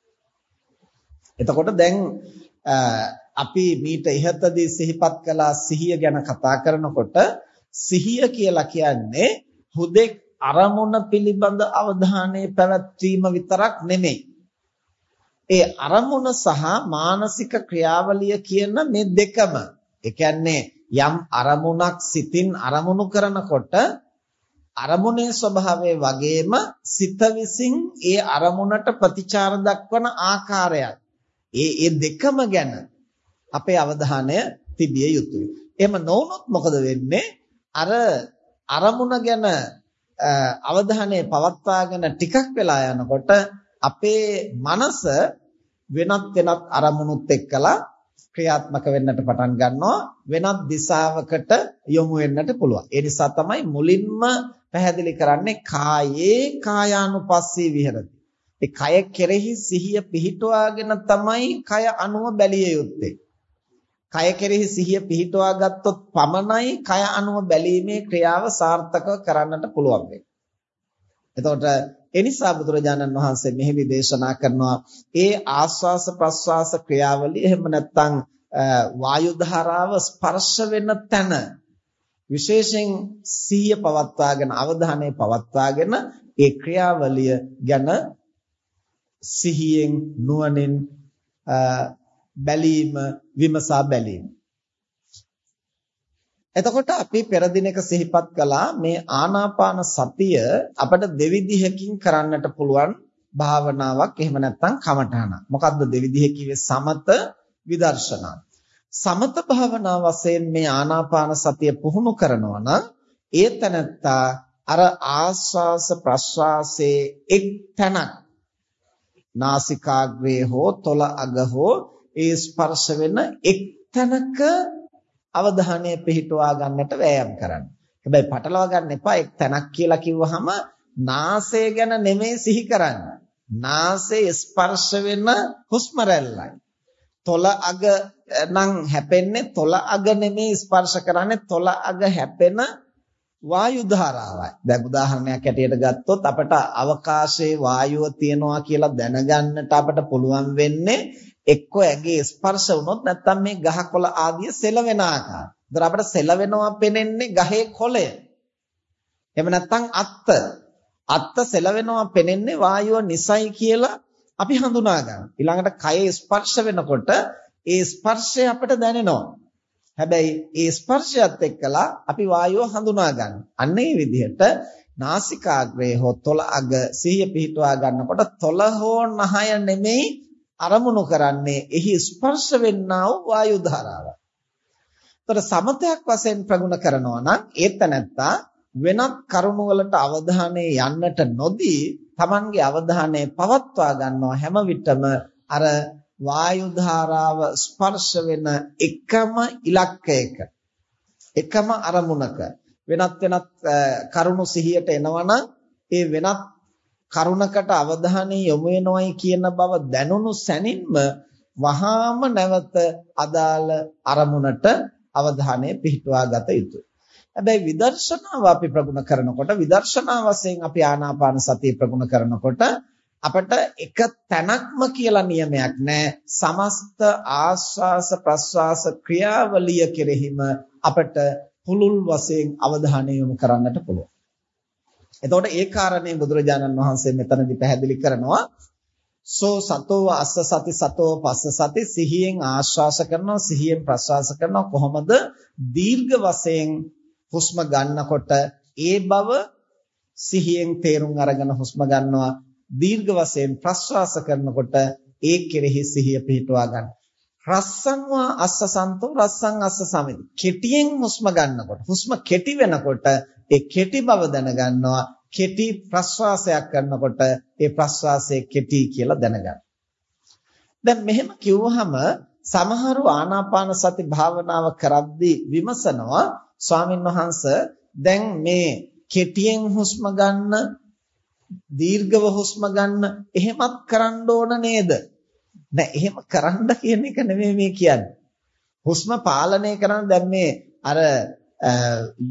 එතකොට දැන් අපි මීට ඉහතදී සිහිපත් කළා සිහිය ගැන කතා කරනකොට සිහිය කියලා කියන්නේ හුදෙක් අරමුණ පිළිබඳ අවධානය පැවැත්වීම විතරක් නෙමෙයි. ඒ අරමුණ සහ මානසික ක්‍රියාවලිය කියන මේ දෙකම ඒ කියන්නේ යම් අරමුණක් සිතින් අරමුණු කරනකොට අරමුණේ ස්වභාවය වගේම සිත විසින් ඒ අරමුණට ප්‍රතිචාර දක්වන ආකාරයත් ඒ ඒ දෙකම ගැන අපේ අවධානය තිබිය යුතුයි. එහෙම නොවුනොත් මොකද වෙන්නේ? අර අරමුණ ගැන අවධානය පවත්වාගෙන ටිකක් වෙලා යනකොට අපේ මනස වෙනත් වෙනත් අරමුණුත් එක්කලා ක්‍රියාත්මක වෙන්නට පටන් ගන්නවා වෙනත් දිශාවකට යොමු වෙන්නට පුළුවන්. ඒ නිසා තමයි මුලින්ම පැහැදිලි කරන්නේ කායේ කායානුපස්සී විහෙරති. ඒ කය කෙරෙහි සිහිය පිහිටුවාගෙන තමයි කය අනුව බැලිය යුත්තේ. කය කෙරෙහි සිහිය පිහිටුවා ගත්තොත් පමණයි කය අනුව බැලීමේ ක්‍රියාව සාර්ථකව කරන්නට පුළුවන් වෙන්නේ. එතකොට ඒ නිසා බුදුරජාණන් වහන්සේ මෙහිදී දේශනා කරනවා ඒ ආස්වාස ප්‍රස්වාස ක්‍රියාවලිය එහෙම නැත්නම් වායු ධාරාව ස්පර්ශ වෙන තැන විශේෂයෙන් සිහිය පවත්වාගෙන අවධානය පවත්වාගෙන ඒ ක්‍රියාවලිය ගැන සිහියෙන් නුවණින් බැලීම විමසා බැලීම එතකොට අපි පෙර දිනක සිහිපත් කළා මේ ආනාපාන සතිය අපිට දෙවිධයකින් කරන්නට පුළුවන් භාවනාවක් එහෙම නැත්නම් කමඨහනක්. මොකද්ද දෙවිධය කිව්වේ සමත විදර්ශනා. සමත භාවනා වශයෙන් මේ ආනාපාන සතිය පුහුණු කරනවා නම් ඒ තැනත්තා අර ආස්වාස ප්‍රස්වාසයේ එක් තැනක් නාසිකාග්‍රේ හෝ තොල අග හෝ ඒ ස්පර්ශ වෙන එක් තැනක අවධානය පිහිටුවා ගන්නට වෑයම් කරන්න. හැබැයි පටලවා ගන්න එපා එක් තැනක් කියලා කිව්වහම නාසය ගැන නෙමෙයි සිහි කරන්න. නාසයේ ස්පර්ශ වෙන හුස්ම රැල්ලයි. තොල අග නම් හැපෙන්නේ තොල අග නෙමෙයි ස්පර්ශ කරන්නේ තොල අග හැපෙන වායු ධාරාවයි. දැන් උදාහරණයක් ඇටියට ගත්තොත් අපට අවකාශයේ වායුව තියනවා කියලා දැනගන්නට අපට පුළුවන් වෙන්නේ එක්ක ඇගේ ස්පර්ශ වුණොත් නැත්නම් මේ ගහකොළ ආදිය සෙලවෙන ආකාරය. ඒතර අපට සෙලවෙනවා පෙනෙන්නේ ගහේ කොළය. එහෙම නැත්නම් අත්ත. අත්ත සෙලවෙනවා පෙනෙන්නේ වායුව නිසයි කියලා අපි හඳුනා ගන්න. ඊළඟට කය ස්පර්ශ වෙනකොට ඒ ස්පර්ශය අපට දැනෙනවා. හැබැයි ඒ ස්පර්ශයත් එක්කලා අපි වායුව හඳුනා ගන්න. අන්න ඒ විදිහට නාසිකාග්‍රේ හෝ තොල අග සිහිය පිහිටුවා ගන්නකොට තොල හෝ නහය නෙමෙයි අරමුණු කරන්නේ එහි ස්පර්ශ වෙන්නා වූ වායු ධාරාව. ତොර සමතයක් වශයෙන් ප්‍රගුණ කරනවා නම් ඒත් නැත්තා වෙනත් කරුණු වලට අවධානය යන්නට නොදී Tamanගේ අවධානය පවත්වා ගන්නවා හැම විටම අර වායු ධාරාව ස්පර්ශ වෙන එකම ඉලක්කයක එකම අරමුණක වෙනත් වෙනත් කරුණු සිහියට එනවනම් ඒ වෙනත් කරුණකට අවධානය යොමු වෙනවයි කියන බව දැනුණු සැනින්ම වහාම නැවත අදාළ අරමුණට අවධානය පිහිටුවා ගත යුතුයි. හැබැයි විදර්ශනාව අපි ප්‍රගුණ කරනකොට විදර්ශනා වශයෙන් අපි ආනාපාන සතිය ප්‍රගුණ කරනකොට අපිට එක තැනක්ම කියලා නියමයක් නැහැ. සමස්ත ආස්වාස ප්‍රස්වාස ක්‍රියාවලිය කෙරෙහිම අපිට පුළුල් වශයෙන් අවධානය යොමු කරන්නට පුළුවන්. එතකොට ඒ කාරණේ බුදුරජාණන් වහන්සේ මෙතනදී පැහැදිලි කරනවා සෝ සතෝ අස්ස සති සතෝ පස්ස සති සිහියෙන් ආශ්වාස කරනවා සිහියෙන් ප්‍රශ්වාස කරනවා කොහොමද දීර්ඝ වශයෙන් හුස්ම ගන්නකොට ඒ බව සිහියෙන් තේරුම් අරගෙන හුස්ම ගන්නවා දීර්ඝ වශයෙන් ප්‍රශ්වාස කරනකොට ඒ කෙරෙහි සිහිය පිහිටුවා ගන්න. රස්සං වා අස්ස සන්තෝ රස්සං අස්ස සමිති. කෙටියෙන් හුස්ම ගන්නකොට හුස්ම කෙටි වෙනකොට ඒ කෙටි බව දැනගන්නවා. කෙටි ප්‍රශ්වාසයක් කරනකොට ඒ ප්‍රශ්වාසයේ කෙටි කියලා දැනගන්න. දැන් මෙහෙම කිව්වහම සමහරු ආනාපාන සති භාවනාව කරද්දී විමසනවා ස්වාමින් වහන්සේ දැන් මේ කෙටියෙන් හුස්ම ගන්න දීර්ඝව හුස්ම ගන්න එහෙමත් කරන්න ඕන නේද? නෑ එහෙම කරන්න කියන එක නෙමෙයි මේ කියන්නේ. හුස්ම පාලනය කරන දැන් මේ අර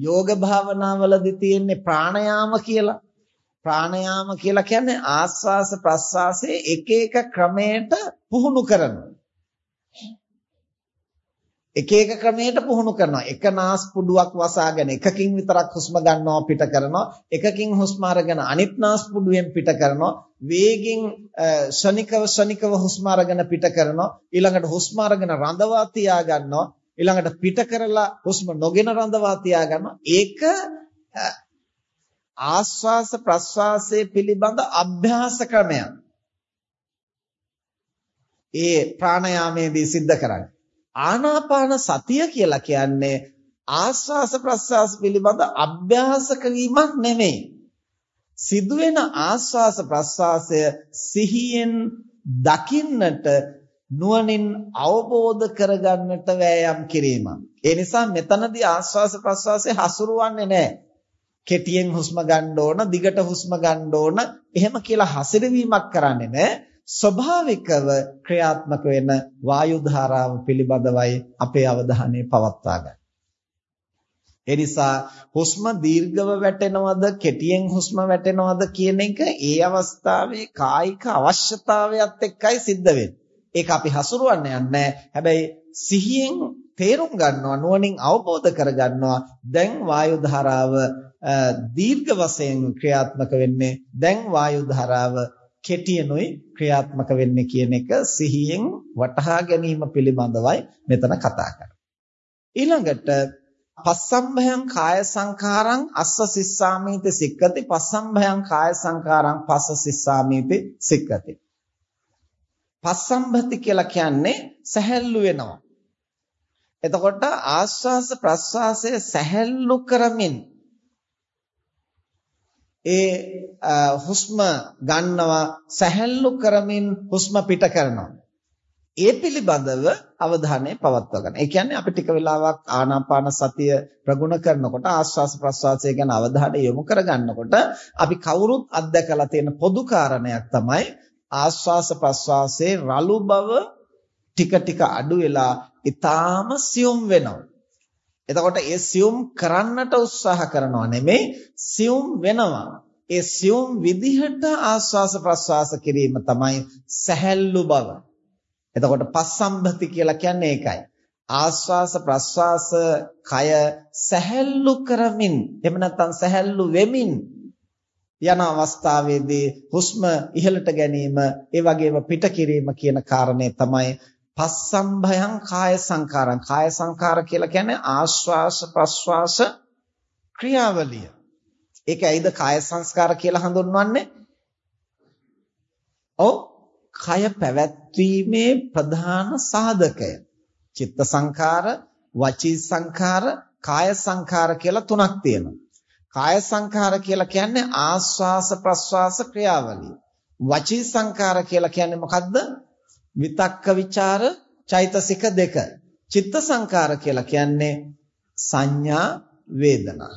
යෝග භාවනාවලදී තියෙන්නේ ප්‍රාණයාම කියලා. ප්‍රාණයාම කියලා කියන්නේ ආස්වාස ප්‍රස්වාසයේ එක එක ක්‍රමයට පුහුණු කරනවා. එක එක ක්‍රමයකට පුහුණු කරනවා. එක නාස් පුඩුවක් වසාගෙන එකකින් විතරක් හුස්ම ගන්නවා පිට කරනවා. එකකින් හුස්ම අරගෙන අනිත් නාස් පුඩුවෙන් පිට කරනවා. වේගින් ශනිකව ශනිකව හුස්ම අරගෙන පිට කරනවා. ඊළඟට හුස්ම අරගෙන රඳවා තියා ගන්නවා. ඊළඟට පිට කරලා හුස්ම නොගෙන රඳවා තියා ගන්නවා. ඒක ආස්වාස ප්‍රස්වාසයේ පිළිබඳ අභ්‍යාස ක්‍රමයක්. ඒ ප්‍රාණයාමයේදී සිද්ධ කරන්නේ ආනාපාන සතිය කියලා කියන්නේ ආස්වාස ප්‍රස්වාස පිළිබඳ අභ්‍යාස කිරීමක් නෙමෙයි. සිදුවෙන ආස්වාස ප්‍රස්වාසය සිහියෙන් දකින්නට නුවණින් අවබෝධ කරගන්නට වෑයම් කිරීම. ඒ නිසා මෙතනදී ආස්වාස ප්‍රස්වාසය හසුරුවන්නේ නැහැ. කෙටියෙන් හුස්ම ගන්න ඕන, දිගට හුස්ම ගන්න ඕන, එහෙම කියලා හසිරවීමක් කරන්නේ නැහැ. ස්වභාවිකව ක්‍රියාත්මක වෙන වායු ධාරාව පිළිබඳවයි අපේ අවධානය පවත්වා ගන්න. ඒ නිසා හුස්ම දීර්ඝව වැටෙනවද කෙටියෙන් හුස්ම වැටෙනවද කියන එක ඒ අවස්ථාවේ කායික අවශ්‍යතාවයත් එක්කයි සිද්ධ වෙන්නේ. ඒක අපි හසුරුවන්න යන්නේ. හැබැයි සිහියෙන් තේරුම් ගන්නවා නුවණින් අවබෝධ කරගන්නවා. දැන් වායු ධාරාව දීර්ඝ වශයෙන් ක්‍රියාත්මක වෙන්නේ දැන් වායු ධාරාව කෙටියනොයි ක්‍රියාත්මක වෙන්නේ කියන එක සිහියෙන් වටහා ගැනීම පිළිබඳවයි මෙතන කතා කරන්නේ. ඊළඟට පස්සම්භයං කාය සංඛාරං අස්ස සිස්සාමීති සික්කති. පස්සම්භයං කාය සංඛාරං පස්ස සිස්සාමීති සික්කති. පස්සම්භති කියලා කියන්නේ සැහැල්ලු වෙනවා එතකොට ආස්වාස ප්‍රස්වාසය සැහැල්ලු කරමින් ඒ හුස්ම ගන්නවා සැහැල්ලු කරමින් හුස්ම පිට කරනවා ඒ පිළිබඳව අවධානය පවත්වා ගන්න. ඒ කියන්නේ අපි ටික වෙලාවක් ආනාපාන සතිය ප්‍රගුණ කරනකොට ආස්වාස ප්‍රස්වාසය ගැන අවධානය යොමු කරගන්නකොට අපි කවුරුත් අත්දැකලා තියෙන පොදු කාරණයක් තමයි ආස්වාස ප්‍රස්වාසයේ රළු බව ටික ටික අඩු වෙලා ඊටාම සියුම් වෙනවා. එතකොට ඒ සියුම් කරන්නට උත්සාහ කරනවා නෙමෙයි සියුම් වෙනවා. ඒ සියුම් විදිහට ආස්වාස ප්‍රස්වාස කිරීම තමයි සැහැල්ලු බව. එතකොට පස්සම්භති කියලා කියන්නේ ඒකයි. ආස්වාස ප්‍රස්වාස කය සැහැල්ලු කරමින් එහෙම නැත්නම් සැහැල්ලු වෙමින් යන අවස්ථාවේදී හුස්ම ඉහළට ගැනීම ඒ වගේම පිට කිරීම කියන කාරණේ තමයි පස්සම්භයං කාය සංකාරං කාය සංකාර කියලා කියන්නේ ආශ්වාස ප්‍රශ්වාස ක්‍රියාවලිය. ඒක ඇයිද කාය සංස්කාර කියලා හඳුන්වන්නේ? ඔව් කය පැවැත්වීමේ ප්‍රධාන සාධකය. චිත්ත සංඛාර, වචී සංඛාර, කාය සංඛාර කියලා තුනක් තියෙනවා. කාය සංඛාර කියලා කියන්නේ ආස්වාස ප්‍රස්වාස ක්‍රියාවලිය. වචී සංඛාර කියලා කියන්නේ මොකද්ද? විතක්ක ਵਿਚාර චෛතසික දෙක. චිත්ත සංඛාර කියලා කියන්නේ සංඥා වේදනා.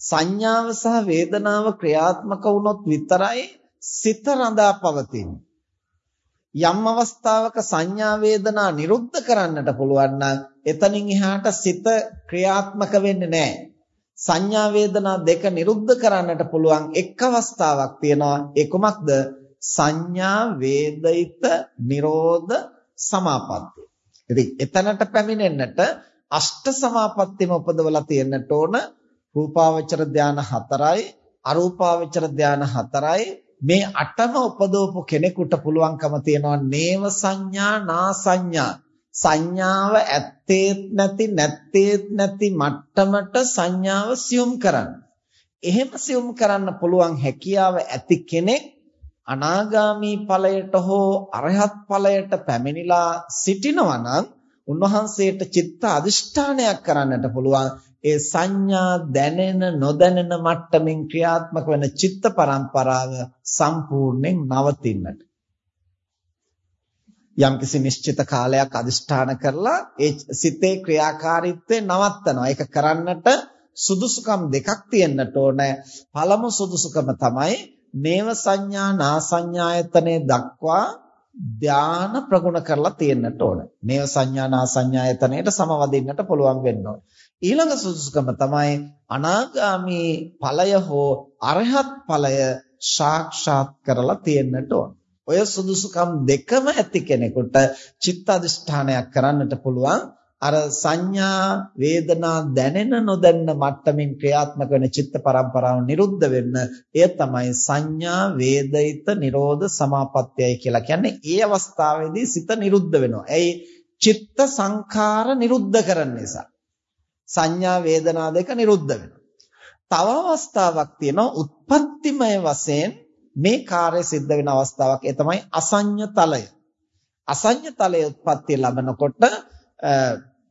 සංඥාව සහ වේදනාව ක්‍රියාත්මක වුණොත් විතරයි සිත රඳා පවතින්නේ. යම් අවස්ථාවක සංඥා වේදනා නිරුද්ධ කරන්නට පුළුවන් නම් එතනින් එහාට සිත ක්‍රියාත්මක වෙන්නේ නැහැ. සංඥා වේදනා දෙක නිරුද්ධ කරන්නට පුළුවන් එක් අවස්ථාවක් තියෙනවා. ඒ කුමක්ද? සංඥා වේදිත නිරෝධ සමාපatti. ඉතින් එතනට පැමිණෙන්නට අෂ්ට සමාපත්තියම උපදවලා තියෙන්නට ඕන රූපාවචර ධාන 4යි අරූපාවචර ධාන 4යි මේ අටම උපදවපු කෙනෙකුට පුළුවන්කම තියනවා නේව සංඥා නා සංඥා සංඥාව ඇත්තේත් නැති නැත්තේත් නැති මට්ටමට සංඥාව සියුම් කරන්න. එහෙම සියුම් කරන්න පුළුවන් හැකියාව ඇති කෙනෙක් අනාගාමී ඵලයට හෝ අරහත් ඵලයට පැමිණිලා සිටිනවා නම් උන්වහන්සේට චිත්ත අදිෂ්ඨානයක් කරන්නට පුළුවන් ඒ සංඥා දැනෙන නොදැනෙන මට්ටමින් ක්‍රියාත්මක වෙන චිත්ත පරම්පරාව සම්පූර්ණයෙන් නවතින්නට යම්කිසි නිශ්චිත කාලයක් අදිෂ්ඨාන කරලා ඒ සිතේ ක්‍රියාකාරීත්වය නවත්තනවා. ඒක කරන්නට සුදුසුකම් දෙකක් තියෙන්නට ඕනේ. පළමු සුදුසුකම තමයි නේව සංඥා නා සංඥායතනේ දක්වා ධාන ප්‍රගුණ කරලා තියෙන්නට ඕන. නේව සංඥා නා සංඥායතනයට සමවදින්නට පුළුවන් වෙන්න ඕන. ඊළඟ සුදුසුකම තමයි අනාගාමී ඵලය හෝ අරහත් ඵලය සාක්ෂාත් කරලා තියෙන්නට ඕන. ඔය සුදුසුකම් දෙකම ඇති කෙනෙකුට චිත්ත අධිෂ්ඨානයක් කරන්නට පුළුවන්. අර සංඥා වේදනා දැනෙන නොදැන්න මට්ටමින් ක්‍රියාත්මක වෙන චිත්ත පරම්පරාව නිරුද්ධ වෙන්න එය තමයි සංඥා වේදිත නිරෝධ සමාපත්තියයි කියලා කියන්නේ ඒ අවස්ථාවේදී සිත නිරුද්ධ වෙනවා. එයි චිත්ත සංඛාර නිරුද්ධ කරන නිසා සංඥා වේදනා දෙක නිරුද්ධ වෙනවා. තව අවස්ථාවක් තියෙනවා උත්පත්තිමය වශයෙන් මේ කාර්ය සිද්ධ වෙන අවස්ථාවක් ඒ තමයි අසඤ්ඤ තලය. අසඤ්ඤ තලයේ උත්පත්ති ලැබනකොට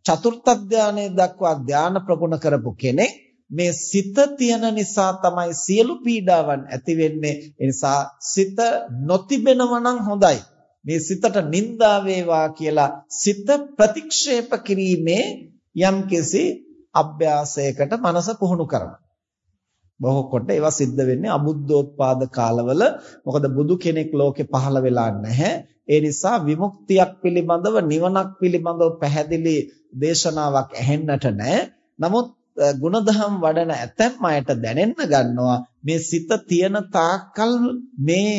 චතුර්ථ ධානයේ දක්වා ධාන ප්‍රගුණ කරපු කෙනෙක් මේ සිත තියෙන නිසා තමයි සියලු පීඩාවන් ඇති වෙන්නේ. ඒ නිසා සිත නොතිබෙනව නම් හොඳයි. මේ සිතට නිന്ദා වේවා කියලා සිත ප්‍රතික්ෂේප කිරීමේ යම්කිසි අභ්‍යාසයකට මනස පුහුණු කරනවා. බොහෝ කොට ඒවා සිද්ධ වෙන්නේ අබුද්ධෝත්පාද කාලවල. මොකද බුදු කෙනෙක් ලෝකේ පහළ වෙලා නැහැ. ඒ නිසා විමුක්තියක් පිළිබඳව නිවනක් පිළිබඳව පැහැදිලි දේශනාවක් ඇහෙන්නට නැහැ. නමුත් ಗುಣධම් වඩන ඇතැම් අයට දැනෙන්න ගන්නවා මේ සිත තියෙන තාක්කල් මේ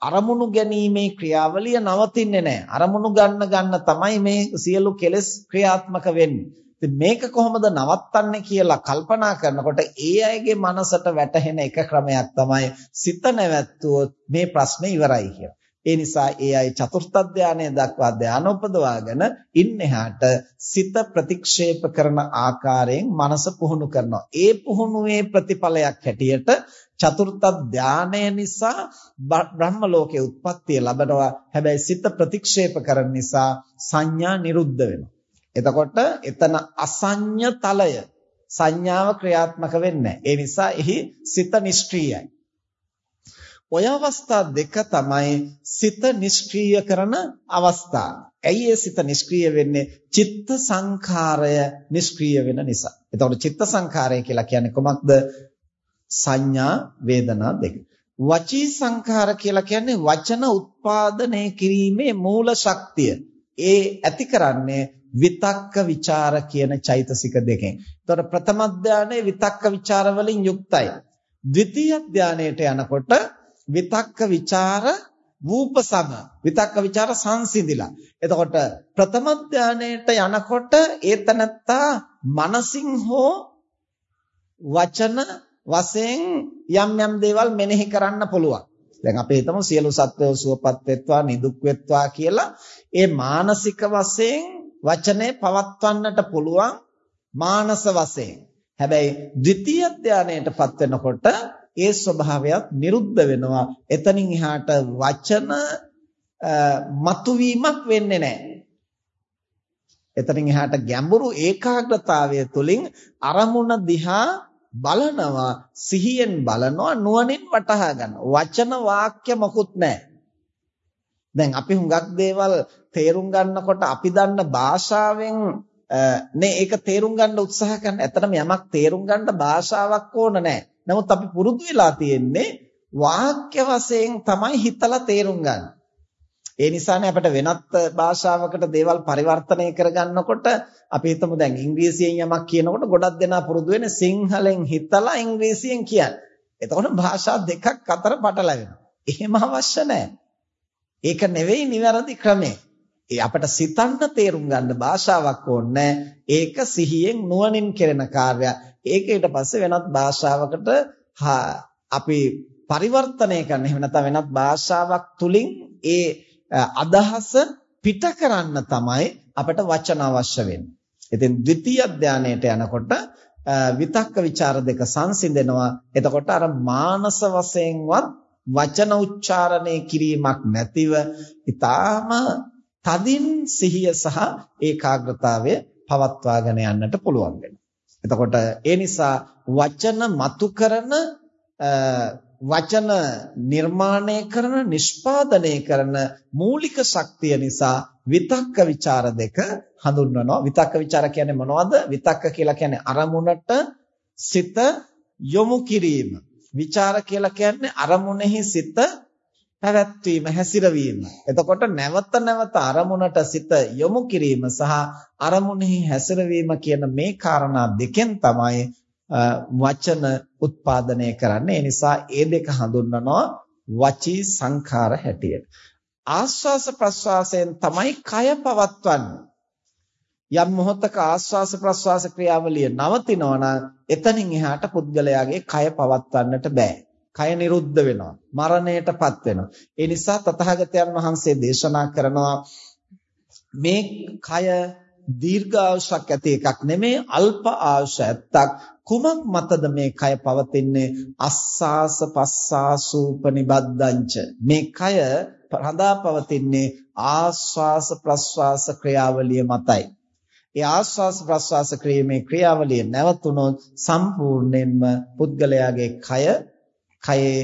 අරමුණු ගැනීමේ ක්‍රියාවලිය නවතින්නේ නැහැ. අරමුණු ගන්න ගන්න තමයි මේ සියලු කෙලෙස් ක්‍රියාත්මක වෙන්නේ. ඉතින් මේක කොහොමද නවත්තන්නේ කියලා කල්පනා කරනකොට ඒ අයගේ මනසට වැටහෙන එක ක්‍රමයක් තමයි සිත නැවැත්තුවොත් මේ ප්‍රශ්නේ ඉවරයි කියලා. ඒ නිසා ඒ අය චතුර්ථ ධානය දක්වා ධාන උපදවාගෙන ඉන්නහාට සිත ප්‍රතික්ෂේප කරන ආකාරයෙන් මනස පුහුණු කරනවා. ඒ පුහුණුවේ ප්‍රතිඵලයක් හැටියට චතුර්ථ ධානය නිසා බ්‍රහ්ම ලෝකයේ උත්පත්තිය ලැබනවා. හැබැයි සිත ප්‍රතික්ෂේප කරන නිසා සංඥා නිරුද්ධ වෙනවා. එතකොට එතන අසඤ්ඤ තලය සංඥාව ක්‍රියාත්මක වෙන්නේ ඒ නිසා එහි සිත නිෂ්ක්‍රීයයි. ඔය අවස්ථා දෙක තමයි සිත නිෂ්ක්‍රීය කරන අවස්ථා. ඇයි ඒ සිත නිෂ්ක්‍රීය වෙන්නේ? චිත්ත සංඛාරය නිෂ්ක්‍රීය වෙන නිසා. එතකොට චිත්ත සංඛාරය කියලා කියන්නේ කොමක්ද? සංඥා වේදනා දෙක. වචී සංඛාර කියලා කියන්නේ වචන උත්පාදනය කිරීමේ මූල ශක්තිය. ඒ ඇති කරන්නේ විතක්ක ਵਿਚාර කියන චෛතසික දෙකෙන්. එතකොට ප්‍රථම ධානයේ විතක්ක ਵਿਚාර වලින් යුක්තයි. ද්විතීය ධානයට යනකොට විතක්ක ਵਿਚාර වූපසම විතක්ක ਵਿਚාර සංසිඳිලා. එතකොට ප්‍රථම ධානයට යනකොට ඒතනත්තා මනසින් හෝ වචන වශයෙන් යම් යම් දේවල් මෙනෙහි කරන්න පුළුවන්. දැන් අපි හිතමු සියලු සත්වෝ සුවපත් වෙත්වා නිදුක් වෙත්වා කියලා ඒ මානසික වශයෙන් වචනේ පවත්වන්නට පුළුවන් මානස වශයෙන්. හැබැයි ද්විතීය ධානයටපත් වෙනකොට ඒ ස්වභාවයත් නිරුද්ධ වෙනවා. එතනින් එහාට වචන මතුවීමක් වෙන්නේ නැහැ. එතනින් එහාට ගැඹුරු ඒකාග්‍රතාවය තුළින් අරමුණ දිහා බලනවා සිහියෙන් බලනවා නුවණින් වටහා ගන්නවා වචන වාක්‍ය මොකුත් නැහැ දැන් අපි හුඟක් දේවල් තේරුම් ගන්නකොට අපි දන්න භාෂාවෙන් නේ ඒක තේරුම් ගන්න උත්සාහ කරන. ඇත්තටම යමක් තේරුම් ගන්න භාෂාවක් ඕන නැහැ. නමුත් අපි පුරුදු වෙලා තියෙන්නේ වාක්‍ය වශයෙන් තමයි හිතලා තේරුම් ගන්න. ඒ නිසානේ අපිට වෙනත් භාෂාවකට දේවල් පරිවර්තනය කරගන්නකොට අපි හිතමු දැන් ඉංග්‍රීසියෙන් යමක් කියනකොට ගොඩක් දෙනා පුරුදු වෙන්නේ සිංහලෙන් හිතලා ඉංග්‍රීසියෙන් කියන්නේ. එතකොට භාෂා දෙකක් අතර පටලැවෙනවා. එහෙම අවශ්‍ය නැහැ. ඒක නෙවෙයි නිවැරදි ක්‍රමය. ඒ අපිට සිතන්න තේරුම් ගන්න භාෂාවක් ඕනේ ඒක සිහියෙන් නුවණින් කෙරෙන කාර්යයක්. ඒක ඊට පස්සේ වෙනත් භාෂාවකට අපි පරිවර්තනය කරන්න එහෙම නැත්නම් වෙනත් භාෂාවක් තුලින් ඒ අදහස පිට කරන්න තමයි අපිට වචන අවශ්‍ය වෙන්නේ. ඉතින් ද්විතීය ධානයට යනකොට විතක්ක ਵਿਚාර දෙක සංසිඳෙනවා. එතකොට අර මානස වශයෙන්වත් වචන උච්චාරණය කිරීමක් නැතිව ඊටාම තදින් සිහිය සහ ඒකාග්‍රතාවය පවත්වාගෙන යන්නට පුළුවන් වෙනවා. එතකොට ඒ නිසා වචන මතු කරන වචන නිර්මාණය කරන නිෂ්පාදනය කරන මූලික ශක්තිය නිසා විතක්ක ਵਿਚාර දෙක හඳුන්වනවා. විතක්ක ਵਿਚාර කියන්නේ මොනවද? විතක්ක කියලා කියන්නේ අරමුණට සිත යොමු කිරීම. ਵਿਚාර කියලා කියන්නේ අරමුණෙහි සිත පැවැත්වීම හැසිරවීම. එතකොට නැවත නැවත අරමුණට සිත යොමු කිරීම සහ අරමුණෙහි හැසිරවීම කියන මේ කාරණා දෙකෙන් තමයි වචන උත්පාදනය කරන්නේ. ඒ නිසා ඒ දෙක හඳුන්වනවා වචී සංඛාර හැටියට. ආස්වාස ප්‍රස්වාසයෙන් තමයි කය පවත්වන්නේ. යම් මොහොතක ආස්වාස ප්‍රස්වාස ක්‍රියාවලිය නවතිනවා නම් එතනින් එහාට පුද්ගලයාගේ කය පවත්වන්නට බෑ. කය නිරුද්ධ වෙනවා. මරණයටපත් වෙනවා. ඒ නිසා තථාගතයන් වහන්සේ දේශනා කරනවා මේ කය දීර්ඝ ආයුෂක් ඇති එකක් නෙමේ අල්ප ආයුෂ ඇත්තක් කුමක් මතද මේ කය පවතින්නේ අස්සාස පස්සාසූපනිබද්දංච මේ කය රඳා පවතින්නේ ආස්වාස ප්‍රස්වාස ක්‍රියාවලිය මතයි ඒ ආස්වාස ප්‍රස්වාස ක්‍රීමේ ක්‍රියාවලිය නැවතුනොත් සම්පූර්ණයෙන්ම පුද්ගලයාගේ කය කයේ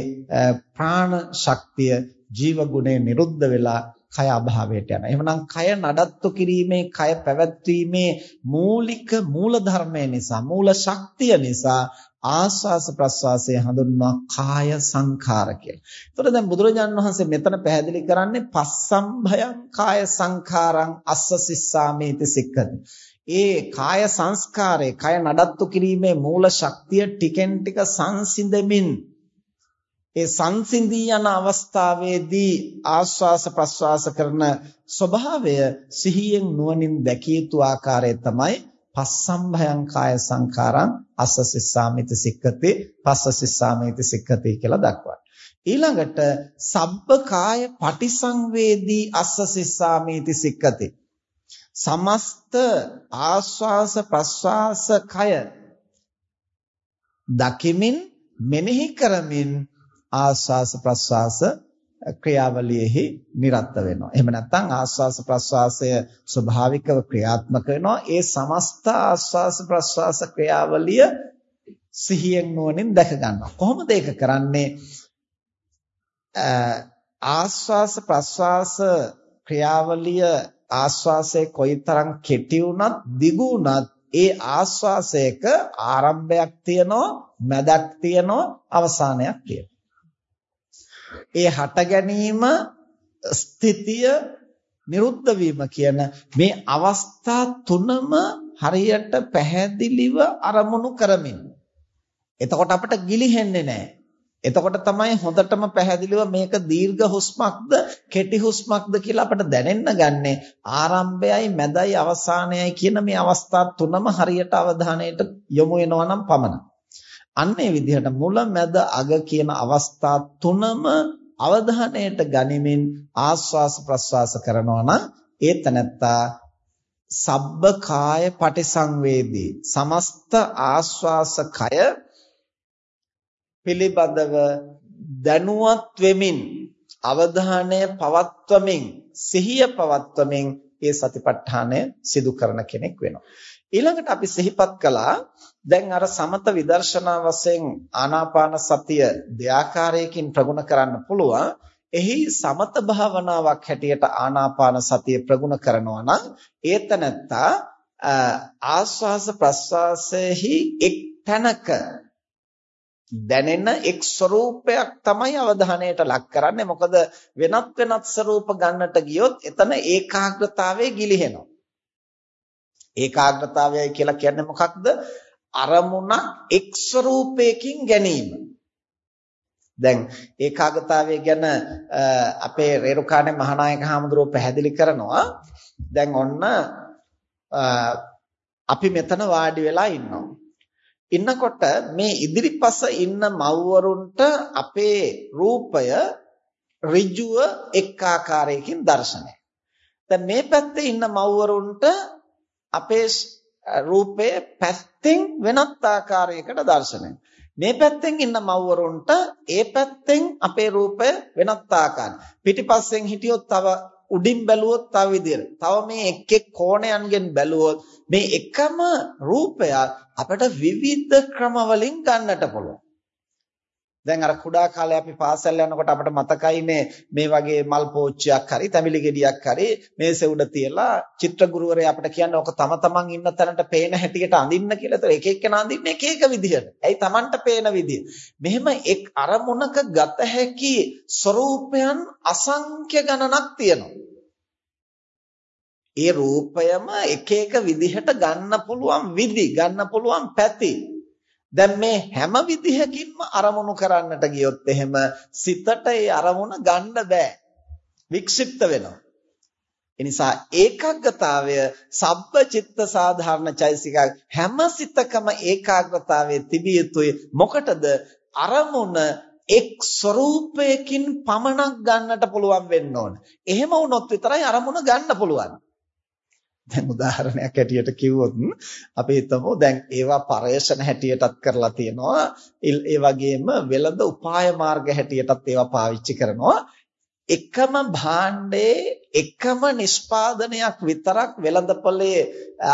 ප්‍රාණ ශක්තිය ජීව ගුණය නිරුද්ධ වෙලා කය අභාවයට යනවා. එහෙමනම් කය නඩත්තු කිරීමේ, කය පැවැත්වීමේ මූලික මූල ධර්මය නිසා, මූල ශක්තිය නිසා ආස්වාස ප්‍රස්වාසය හඳුන්වනවා කාය සංඛාර කියලා. එතකොට දැන් බුදුරජාණන් වහන්සේ මෙතන පැහැදිලි කරන්නේ පස්සම්භයං කාය සංඛාරං අස්ස සිස්සාමේති සික්ඛති. ඒ කාය සංස්කාරේ, කය නඩත්තු කිරීමේ මූල ශක්තිය ටිකෙන් ටික සංසිඳෙමින් ඒ සංසිඳී යන අවස්ථාවේදී ආස්වාස ප්‍රස්වාස කරන ස්වභාවය සිහියෙන් නුවණින් දැකිය යුතු ආකාරය තමයි පස්සම්භයං කාය සංඛාරං අස්සසිස්සාමිති සික්කති පස්සසිස්සාමිති සික්කති කියලා දක්වන්නේ. ඊළඟට සබ්බකාය පටිසංවේදී අස්ස සිස්සාමීති සික්කති. සමස්ත ආස්වාස ප්‍රස්වාස කය දකිමින් මෙනෙහි කරමින් ආස්වාස ප්‍රස්වාස ක්‍රියාවලියෙහි නිරත වෙනවා. එහෙම නැත්නම් ආස්වාස ප්‍රස්වාසය ස්වභාවිකව ක්‍රියාත්මක වෙනවා. ඒ සමස්ත ආස්වාස ප්‍රස්වාස ක්‍රියාවලිය සිහියෙන් නුවණින් දැක ගන්නවා. කොහොමද ඒක කරන්නේ? ආස්වාස ප්‍රස්වාස ක්‍රියාවලිය ආස්වාසයේ කොයිතරම් කෙටි වුණත් දිගු වුණත් ඒ ආස්වාසයක ආරම්භයක් තියෙනවා මැදක් තියෙනවා අවසානයක් තියෙනවා ඒ හට ගැනීම ස්ථිතිය නිරුද්ධ වීම කියන මේ අවස්ථා තුනම හරියට පැහැදිලිව අරමුණු කරමින්. එතකොට අපිට ගිලිහෙන්නේ නැහැ. එතකොට තමයි හොඳටම පැහැදිලිව මේක දීර්ඝ හුස්මක්ද කෙටි හුස්මක්ද කියලා අපිට දැනෙන්න ගන්නේ. ආරම්භයයි මැදයි අවසානයයි කියන මේ අවස්ථා තුනම හරියට අවධානයට යොමු වෙනවා නම් පමණයි. අන්නේ විදිහට මුල මැද අග කියන අවස්ථා තුනම අවධානයට ගනිමින් ආස්වාස ප්‍රස්වාස කරනවා නම් ඒ තනත්තා සබ්බ කාය පටිසංවේදී සමස්ත ආස්වාස කය පිළිබඳව දැනුවත් වෙමින් අවධානය පවත්වමින් සිහිය පවත්වමින් ඒ සතිපට්ඨානය සිදු කරන කෙනෙක් වෙනවා. ඊළඟට අපි සිහිපත් කළා දැන් අර සමත විදර්ශනා වශයෙන් ආනාපාන සතිය දෙආකාරයකින් ප්‍රගුණ කරන්න පුළුවන්. එහි සමත භාවනාවක් හැටියට ආනාපාන සතිය ප්‍රගුණ කරනවා නම් ඒතනත්තා ආස්වාස ප්‍රස්වාසයේහි එක් තැනක දැනෙන එක් ස්වરૂපයක් තමයි අවධානයට ලක් කරන්නේ. මොකද වෙනත් වෙනත් ස්වરૂප ගන්නට ගියොත් එතන ඒකාග්‍රතාවයේ ගිලිහෙනවා. ඒකාග්‍රතාවයයි කියලා කියන්නේ මොකක්ද? අරමුණක් එක් ස්වરૂපයකින් ගැනීම. දැන් ඒකාගතාවය ගැන අපේ රේරුකාණේ මහානායක හාමුදුරුව පැහැදිලි කරනවා. දැන් ඔන්න අපි මෙතන වාඩි වෙලා ඉන්නවා. ඉන්නකොට මේ ඉදිරිපස ඉන්න මව්වරුන්ට අපේ රූපය ඍජුව එක් ආකාරයකින් දැర్శනය. දැන් මේ පැත්තේ ඉන්න මව්වරුන්ට අපේ රූපය පැත්තෙන් වෙනත් ආකාරයකට දැర్శණය. මේ පැත්තෙන් ඉන්න මව්වරුන්ට ඒ පැත්තෙන් අපේ රූපය වෙනත් ආකාරයි. පිටිපස්සෙන් හිටියොත් තව උඩින් බැලුවොත් තව විදියට. තව මේ එක් එක් කෝණයන්ගෙන් බැලුවොත් මේ එකම රූපය අපිට විවිධ ක්‍රම වලින් ගන්නට පුළුවන්. දැන් අර කුඩා කාලේ අපි පාසල් යනකොට අපිට මතකයිනේ මේ වගේ මල් පෝච්චියක් හරි තැඹිලි ගෙඩියක් හරි මේසෙ උඩ තියලා චිත්‍ර ගුරුවරයා අපිට කියන්නේ ඔක තම තමන් ඉන්න තැනට පේන හැටියට අඳින්න කියලා. ඒතර එක එක්කෙනා අඳින්නේ එක එක විදිහට. ඇයි Tamanට පේන විදිහ. මෙහෙම එක් අරමුණක ගත හැකි ස්වરૂපයන් අසංඛ්‍ය ගණනක් තියෙනවා. ඒ රූපයම එක එක විදිහට ගන්න පුළුවන් විදි ගන්න පුළුවන් පැති දැන් මේ හැම විදිහකින්ම අරමුණු කරන්නට ගියොත් එහෙම සිතට ඒ අරමුණ ගන්න බෑ වික්ෂිප්ත වෙනවා එනිසා ඒකාග්‍රතාවය සබ්බ චිත්ත සාධාරණ චෛසික හැම සිතකම ඒකාග්‍රතාවයේ තිබිය යුතුයි මොකටද අරමුණ එක් ස්වરૂපයකින් පමණක් ගන්නට පුළුවන් වෙන්න ඕන. එහෙම වුණොත් විතරයි අරමුණ ගන්න පුළුවන්. දැන් උදාහරණයක් හැටියට කිව්වොත් අපි හිතමු දැන් ඒවා පරේෂණ හැටියටත් කරලා තියෙනවා. ඒ වගේම වෙළඳ උපාය මාර්ග හැටියටත් ඒවා පාවිච්චි කරනවා. එකම භාණ්ඩේ එකම නිෂ්පාදනයක් විතරක් වෙළඳපොලේ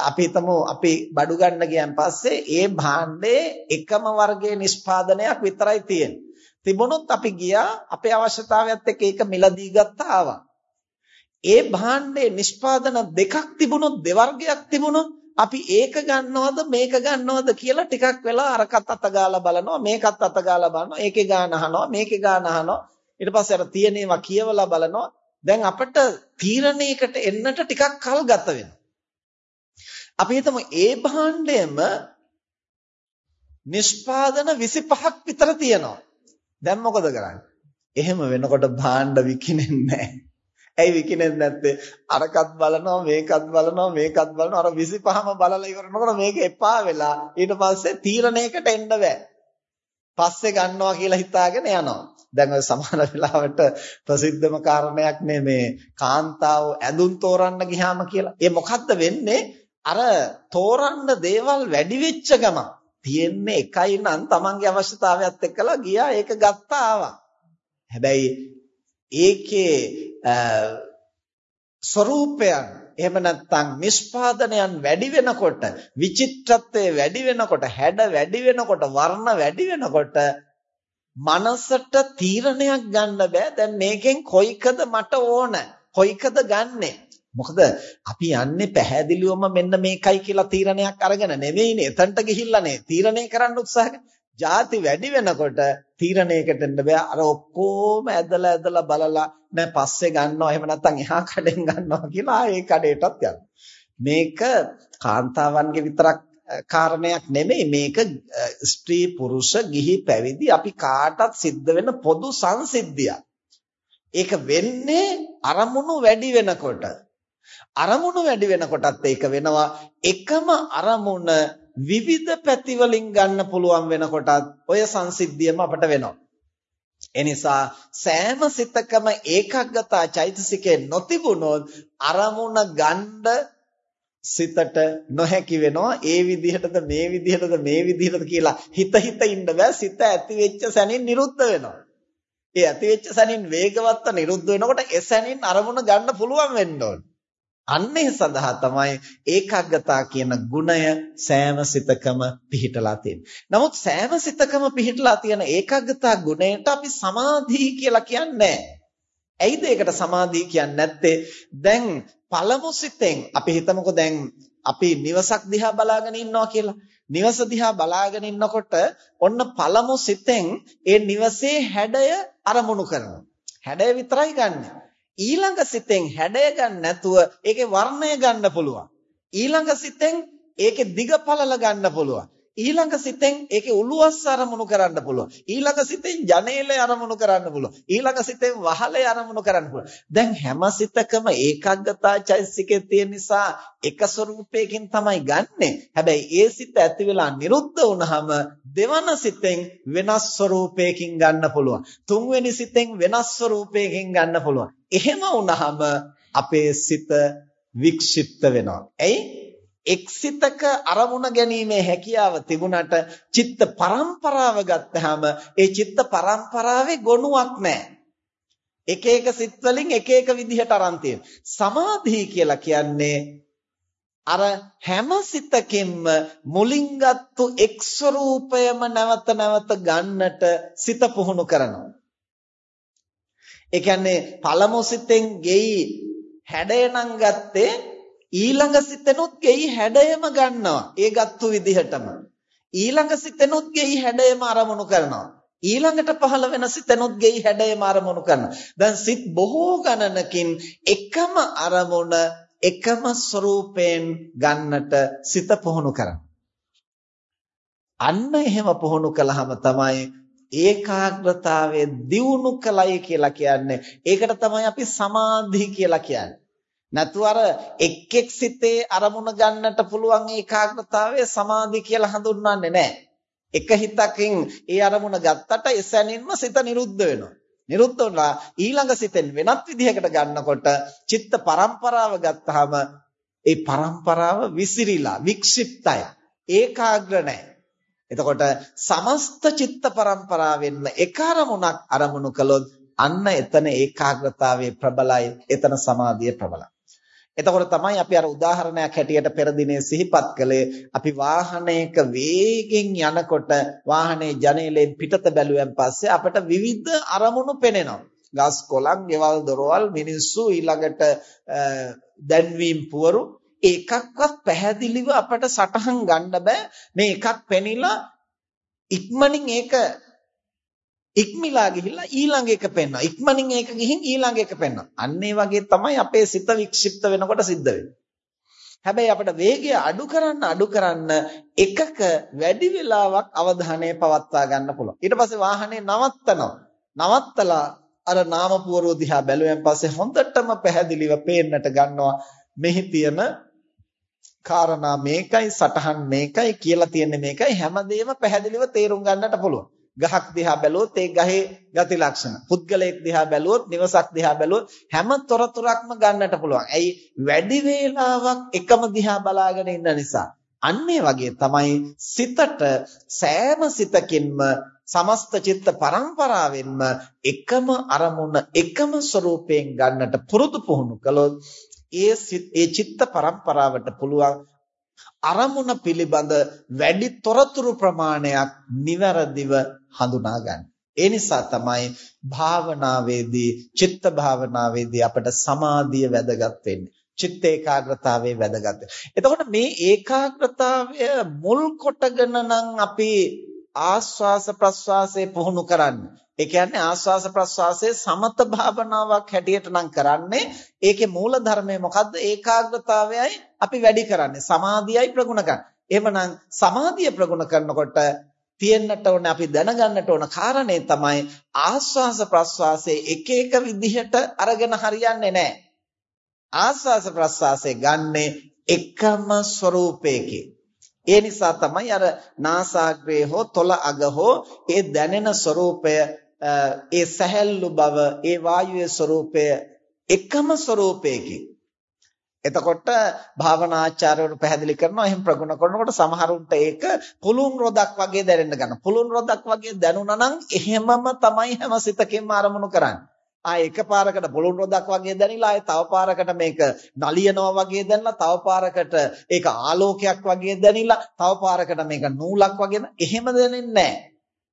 අපි හිතමු අපි බඩු ගන්න ගියන් පස්සේ ඒ භාණ්ඩේ එකම වර්ගයේ නිෂ්පාදනයක් විතරයි තියෙන්නේ. තිබුණොත් අපි ගියා අපේ අවශ්‍යතාවයත් එක්ක ඒක මිලදී ගත්තා ආවා. ඒ භාණ්ඩේ නිෂ්පාදන දෙකක් තිබුණොත් දෙවර්ගයක් තිබුණොත් අපි ඒක ගන්නවද මේක ගන්නවද කියලා ටිකක් වෙලා අරකට අතගාලා බලනවා මේකත් අතගාලා බලනවා ඒකේ ගාන අහනවා මේකේ ගාන අහනවා. ඊට පස්සේ අර තියෙන ඒවා කියවලා බලනවා. දැන් අපිට තීරණයකට එන්නට ටිකක් කල් ගත වෙනවා. අපි හිතමු ඒ භාණ්ඩයම නිෂ්පාදන 25ක් විතර තියෙනවා. දැන් මොකද කරන්නේ? එහෙම වෙනකොට භාණ්ඩ විකිනෙන්නේ නැහැ. ඇයි විකිනෙන්නේ නැත්තේ? අරකත් බලනවා මේකත් බලනවා මේකත් බලනවා අර 25ම බලලා ඉවරනකොට මේක එපා වෙලා ඊට පස්සේ තීරණයකට එන්න බෑ. පස්සේ ගන්නවා කියලා හිතාගෙන යනවා. දැන් ඔය සමහර වෙලාවට ප්‍රසිද්ධම කාරණයක් නේ මේ කාන්තාව ඇඳුම් තෝරන්න ගියාම කියලා. ඒ මොකද්ද වෙන්නේ? අර තෝරන්න දේවල් වැඩි වෙච්ච ගමන් තියෙන්නේ එකයි නම් Tamange අවශ්‍යතාවයත් එක්කලා ගියා ඒක ගත්තා ආවා. හැබැයි ඒකේ ස්වરૂපයන් එහෙම නැත්නම් නිෂ්පාදනයන් වැඩි වෙනකොට විචිත්‍රත්වය වැඩි වෙනකොට හැඩ වැඩි වෙනකොට වර්ණ වැඩි වෙනකොට මනසට තීරණයක් ගන්න බෑ. දැන් මේකෙන් කොයිකද මට ඕන? කොයිකද ගන්නෙ? මොකද අපි යන්නේ පැහැදිලිවම මෙන්න මේකයි කියලා තීරණයක් අරගෙන නෙවෙයිනේ. එතනට ගිහිල්ලානේ තීරණය කරන්න උත්සාහ ಜಾති වැඩි වෙනකොට තීරණයකට එන්න බෑ. අර ඔක්කොම ඇදලා ඇදලා බලලා නෑ පස්සේ ගන්නවා. එහෙම නැත්නම් එහා කඩෙන් ගන්නවා කියලා ඒ කඩේටත් යනවා. මේක කාන්තාවන්ගේ විතරක් කාරණයක් නෙමෙයි. මේක ස්ත්‍රී පුරුෂ ගිහි පැවිදි අපි කාටත් සිද්ධ වෙන පොදු සංසිද්ධියක්. ඒක වෙන්නේ අරමුණු වැඩි වෙනකොට. අරමුණු වැඩි වෙනකොටත් ඒක වෙනවා. එකම අරමුණ විවිධ පැති වලින් ගන්න පුළුවන් වෙනකොටත් ඔය සංසිද්ධියම අපට වෙනවා. ඒ නිසා සෑම සිතකම ඒකග්ගතා චෛතසිකේ නොතිබුණොත් අරමුණ ගන්න සිතට නොහැකි වෙනවා. ඒ විදිහටද මේ විදිහටද මේ විදිහටද කියලා හිත හිත ඉන්න බෑ. සිත ඇති වෙච්ච සැනින් නිරුද්ධ වෙනවා. ඒ ඇති වෙච්ච සැනින් වේගවත්ව නිරුද්ධ වෙනකොට ඒ සැනින් අරමුණ ගන්න පුළුවන් වෙන්න ඕනේ. අන්නේ සඳහා තමයි ඒකාග්‍රතා කියන ගුණය සෑම සිතකම පිහිටලා තියෙන්නේ. නමුත් සෑම සිතකම පිහිටලා තියෙන ඒකාග්‍රතා ගුණයට අපි සමාධි කියලා කියන්නේ ඇයිද ඒකට සමාධිය කියන්නේ නැත්තේ? දැන් පළමු සිතෙන් අපි හිතමුකෝ දැන් අපි නිවසක් දිහා බලාගෙන ඉන්නවා කියලා. නිවස දිහා බලාගෙන ඉන්නකොට ඔන්න පළමු සිතෙන් ඒ නිවසේ හැඩය අරමුණු කරනවා. හැඩය විතරයි ගන්නෙ. ඊළඟ සිතෙන් හැඩය ගන්න නැතුව ඒකේ වර්ණය ගන්න පුළුවන්. ඊළඟ සිතෙන් ඒකේ දිග පළල ගන්න පුළුවන්. ඊළඟ සිතෙන් ඒකේ උළුවස් අරමුණු කරන්න පුළුවන්. ඊළඟ සිතෙන් ජනේලය අරමුණු කරන්න පුළුවන්. ඊළඟ සිතෙන් වහලය අරමුණු කරන්න පුළුවන්. දැන් හැම සිතකම ඒකාග්‍රතා චෛසිකේ තියෙන නිසා එක ස්වરૂපයකින් තමයි ගන්නෙ. හැබැයි ඒ සිත ඇති වෙලා නිරුද්ධ වුනහම දෙවන සිතෙන් වෙනස් ස්වરૂපයකින් ගන්න පුළුවන්. තුන්වෙනි සිතෙන් වෙනස් ස්වરૂපයකින් ගන්න පුළුවන්. එහෙම වුනහම අපේ සිත වික්ෂිප්ත වෙනවා. ඇයි? එක්සිතක අරමුණ ගැනීමේ හැකියාව තිබුණට චිත්ත පරම්පරාව ගත්තාම ඒ චිත්ත පරම්පරාවේ ගොනුවක් නැහැ. එක එක සිත් වලින් එක එක විදිහට අරන් සමාධිය කියලා කියන්නේ අර හැම සිතකින්ම මුලින්ගත්තු එක් ස්වરૂපයම නැවත නැවත ගන්නට සිත පුහුණු කරනවා. ඒ කියන්නේ පළමු සිතෙන් ගෙයි හැඩය නම් ගත්තේ ඊළඟ සිතෙනුත් ගෙයි හැඩයම ගන්නවා. ඒ ගත්තු විදිහටම. ඊළඟ සිතෙනුත් ගෙයි හැඩයම අරමුණු කරනවා. ඊළඟට පහළ වෙන සිතෙනුත් ගෙයි හැඩයම අරමුණු කරනවා. දැන් සිත් බොහෝ ගණනකින් එකම අරමුණ එකම ස්වરૂපයෙන් ගන්නට සිත පුහුණු කරනවා. අන්න එහෙම පුහුණු කළාම තමයි ඒකාග්‍රතාවය දියුණු කලයි කියලා කියන්නේ. ඒකට තමයි අපි සමාධි කියලා කියන්නේ. නැතු අර එක් එක් සිතේ අරමුණ ගන්නට පුළුවන් ඒකාග්‍රතාවය සමාධි කියලා හඳුන්වන්නේ නැහැ. එක හිතකින් ඒ අරමුණ ගත්තට එසැනින්ම සිත නිරුද්ධ වෙනවා. නිරුද්ධ වුණා ඊළඟ සිතෙන් වෙනත් විදිහකට ගන්නකොට චිත්ත පරම්පරාව ගත්තාම ඒ පරම්පරාව විසිරිලා වික්ෂිප්තයි. ඒකාග්‍ර නැහැ. එතකොට සමස්ත චිත්ත පරම්පරාවෙන්ම එක අරමුණක් අරමුණු කළොත් අන්න එතන ඒකාග්‍රතාවයේ ප්‍රබලයි එතන සමාධිය ප්‍රබලයි එතකොට තමයි අපි අර උදාහරණයක් හැටියට පෙර දිනේ සිහිපත් කළේ අපි වාහනයක වේගෙන් යනකොට වාහනේ ජනේලෙන් පිටත බැලුවෙන් පස්සේ අපට විවිධ අරමුණු පෙනෙනවා. ගස් කොළන්, ගෙවල් දොරවල්, මිනිස්සු ඊළඟට දැන්වීම් පුවරු ඒකක්වත් පැහැදිලිව අපට සටහන් ගන්න බෑ. මේ එකක් පෙනිලා ඉක්මනින් ඒක ඉක්මිලා ගිහිල්ලා ඊළඟ එක පෙන්වනවා ඉක්මනින් ඒක ගිහින් ඊළඟ එක පෙන්වනවා අන්න ඒ වගේ තමයි අපේ සිත වික්ෂිප්ත වෙනකොට සිද්ධ වෙන්නේ. හැබැයි අපිට වේගය අඩු කරන්න අඩු කරන්න එකක වැඩි වෙලාවක් අවධානය පවත්වා ගන්න පුළුවන්. ඊට පස්සේ වාහනේ නවත්තනවා. නවත්තලා අර නාම පුවරුව දිහා බැලුවෙන් පස්සේ හොඳටම පැහැදිලිව පේන්නට ගන්නවා. මෙහි තියෙන කාරණා මේකයි සටහන් මේකයි කියලා තියෙන්නේ මේකයි හැමදේම පැහැදිලිව තේරුම් ගන්නට පුළුවන්. ගහක් දිහා බැලුවොත් ඒ ගහේ ගති ලක්ෂණ. පුද්ගලයෙක් දිහා බැලුවොත්, නිවසක් දිහා බැලුවොත් හැම තොරතුරක්ම ගන්නට පුළුවන්. ඇයි වැඩි වේලාවක් එකම දිහා බලාගෙන ඉන්න නිසා. අන්න වගේ තමයි සිතට සෑම සිතකින්ම සමස්ත චිත්ත පරම්පරාවෙන්ම එකම අරමුණ එකම ස්වરૂපයෙන් ගන්නට පුරුදු පුහුණු කළොත් ඒ ඒ චිත්ත පරම්පරාවට පුළුවන් අරමුණ පිළිබඳ වැඩි තොරතුරු ප්‍රමාණයක් નિවරදිව හඳුනා ගන්න. ඒ නිසා තමයි භාවනාවේදී චිත්ත භාවනාවේදී අපට සමාධිය වැදගත් වෙන්නේ. චිත්ත ඒකාග්‍රතාවයේ වැදගත්. එතකොට මේ ඒකාග්‍රතාවය මුල් කොටගෙන නම් අපි ආස්වාස ප්‍රස්වාසයේ පුහුණු කරන්නේ. ඒ කියන්නේ ආස්වාස ප්‍රස්වාසයේ සමත භාවනාවක් හැටියට නම් කරන්නේ. ඒකේ මූල ධර්මය මොකද්ද? ඒකාග්‍රතාවයයි අපි වැඩි කරන්නේ. සමාධියයි ප්‍රගුණ කරන්නේ. එහෙමනම් සමාධිය ප්‍රගුණ කරනකොට තියෙන්නට ඕනේ අපි දැනගන්නට ඕන කාරණේ තමයි ආස්වාස ප්‍රස්වාසයේ එක එක විදිහට අරගෙන හරියන්නේ නැහැ. ආස්වාස ප්‍රස්වාසයේ ගන්නේ එකම ස්වરૂපයකින් ඒ නිසා තමයි අර නාසාග්‍රේ හෝ තොල අග හෝ ඒ දැනෙන ස්වરૂපය ඒ සැහැල්ලු බව ඒ වායුවේ ස්වરૂපය එකම ස්වરૂපයකින් එතකොට භාවනාචාර්යවරු පැහැදිලි කරනවා එහෙම ප්‍රගුණ කරනකොට සමහරුන්ට ඒක පුළුන් රොදක් වගේ දැනෙන්න ගන්නවා. පුළුන් රොදක් වගේ දැනුණා නම් එහෙමම තමයි හැම සිතකින්ම අරමුණු කරන්නේ. ආ එකපාරකට පොළොන් රොදක් වගේ දැනිලා ආය තව පාරකට මේක නලියනවා වගේ දැනලා තව පාරකට ඒක ආලෝකයක් වගේ දැනිලා තව පාරකට මේක නූලක් වගේ එහෙම දැනෙන්නේ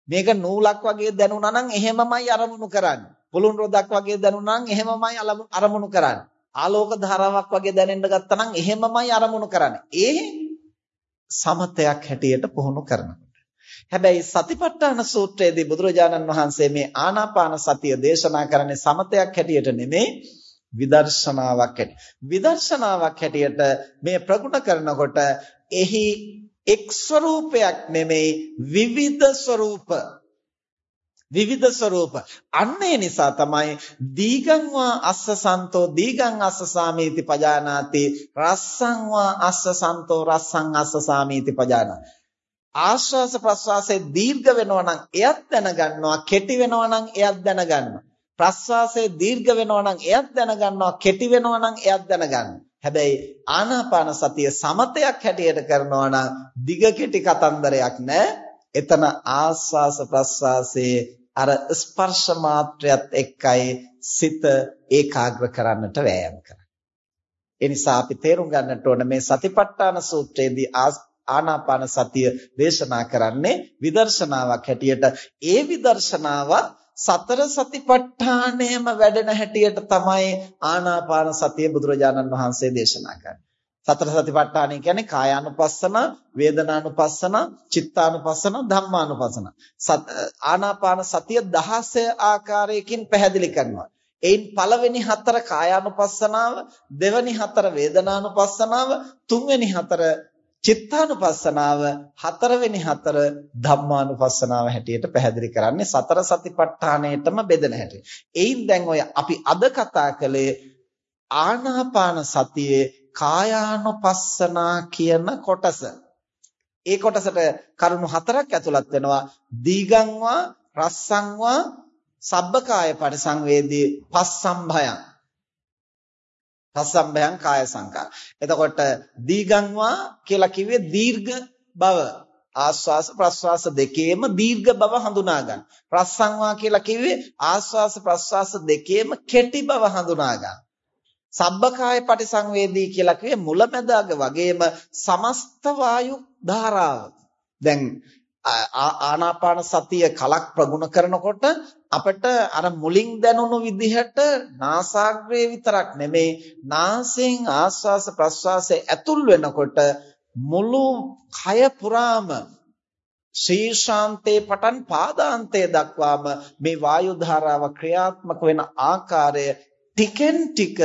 මේක නූලක් වගේ දැනුණා නම් එහෙමමයි අරමුණු කරන්නේ. පොළොන් රොදක් වගේ දැනුණා නම් එහෙමමයි අරමුණු කරන්නේ. ආලෝක ධාරාවක් වගේ දැනෙන්න ගත්තා නම් එහෙමමයි අරමුණු කරන්නේ. ඒ සමතයක් හැටියට පුහුණු කරනවා. හැබැයි සතිපට්ඨාන සූත්‍රයේදී බුදුරජාණන් වහන්සේ මේ ආනාපාන සතිය දේශනා කරන්නේ සමතයක් හැටියට නෙමෙයි විදර්ශනාවක් හැටියට. විදර්ශනාවක් හැටියට මේ ප්‍රගුණ කරනකොට එහි එක් ස්වરૂපයක් නෙමෙයි විවිධ ස්වરૂප විවිධ ස්වરૂප අන්න ඒ නිසා තමයි දීගං වා අස්ස සන්තෝ දීගං අස්ස සාමීති පජානාති රස්සං වා අස්ස සන්තෝ රස්සං අස්ස සාමීති පජානා ආශ්වාස ප්‍රශ්වාසයේ දීර්ඝ වෙනවා නම් එයත් දැනගන්නවා කෙටි වෙනවා නම් එයත් දැනගන්නවා. ප්‍රශ්වාසයේ දීර්ඝ වෙනවා නම් එයත් දැනගන්නවා කෙටි වෙනවා නම් එයත් දැනගන්නවා. හැබැයි ආනාපාන සතිය සමතයක් හැටියට කරනවා නම් දිග කෙටි කතන්දරයක් නෑ එතන ආස්වාස ප්‍රස්වාසයේ අර ස්පර්ශ මාත්‍රයත් එක්කයි සිත ඒකාග්‍ර කරන්නට වෑයම් කරන්නේ. ඒ නිසා අපි තේරුම් ගන්නට ඕන මේ සතිපට්ඨාන සූත්‍රයේදී ආනාපාන සතිය දේශනා කරන්නේ විදර්ශනාවක් හැටියට ඒ විදර්ශනාවත් සතර සතිපට්ඨානයම වැඩෙන හැටියට තමයි ආනාපාන සතිය බුදුරජාණන් වහන්සේ දේශනා කරන්නේ. සතර සතිපට්ඨානය කියන්නේ කායානුපස්සන, වේදනානුපස්සන, චිත්තානුපස්සන, ධම්මානුපස්සන. ආනාපාන සතිය 16 ආකාරයකින් පැහැදිලි කරනවා. එයින් පළවෙනි හතර කායානුපස්සනාව, දෙවෙනි හතර වේදනානුපස්සනාව, තුන්වෙනි හතර චිත්තානුපස්සනාව හතරවෙනි හතර ධම්මානුපස්සනාව හැටියට පැහැදිලි කරන්නේ සතර සතිපට්ඨානයටම බෙදෙන හැටි. එයින් දැන් ඔය අපි අද කතා කළේ ආනාපාන සතියේ කායානුපස්සනා කියන කොටස. ඒ කොටසට කරුණු හතරක් ඇතුළත් වෙනවා. දීගංවා රස්සංවා සබ්බකාය පරිසංවේදී පස්සම්භයං පස්සම්බයං කාය සංකාර. එතකොට දීගංවා කියලා කිව්වේ දීර්ඝ බව. ආස්වාස ප්‍රස්වාස දෙකේම දීර්ඝ බව හඳුනා ගන්න. ප්‍රස්සංවා කියලා කිව්වේ ආස්වාස ප්‍රස්වාස දෙකේම කෙටි බව හඳුනා ගන්න. සබ්බකාය පටිසංවේදී කියලා කිව්වේ මුලැමැදාග වගේම සමස්ත වායු ධාරාව. දැන් ආනාපාන සතිය කලක් ප්‍රගුණ කරනකොට අපිට අර මුලින් දැනුණු විදිහට නාසාග්‍රේ විතරක් නෙමේ නාසයෙන් ආස්වාස ප්‍රස්වාසයේ ඇතුල් වෙනකොට මුළු කය පුරාම ශීර්ෂාන්තේ පටන් පාදාන්තය දක්වාම මේ වායු ධාරාව ක්‍රියාත්මක වෙන ආකාරය ටිකෙන් ටික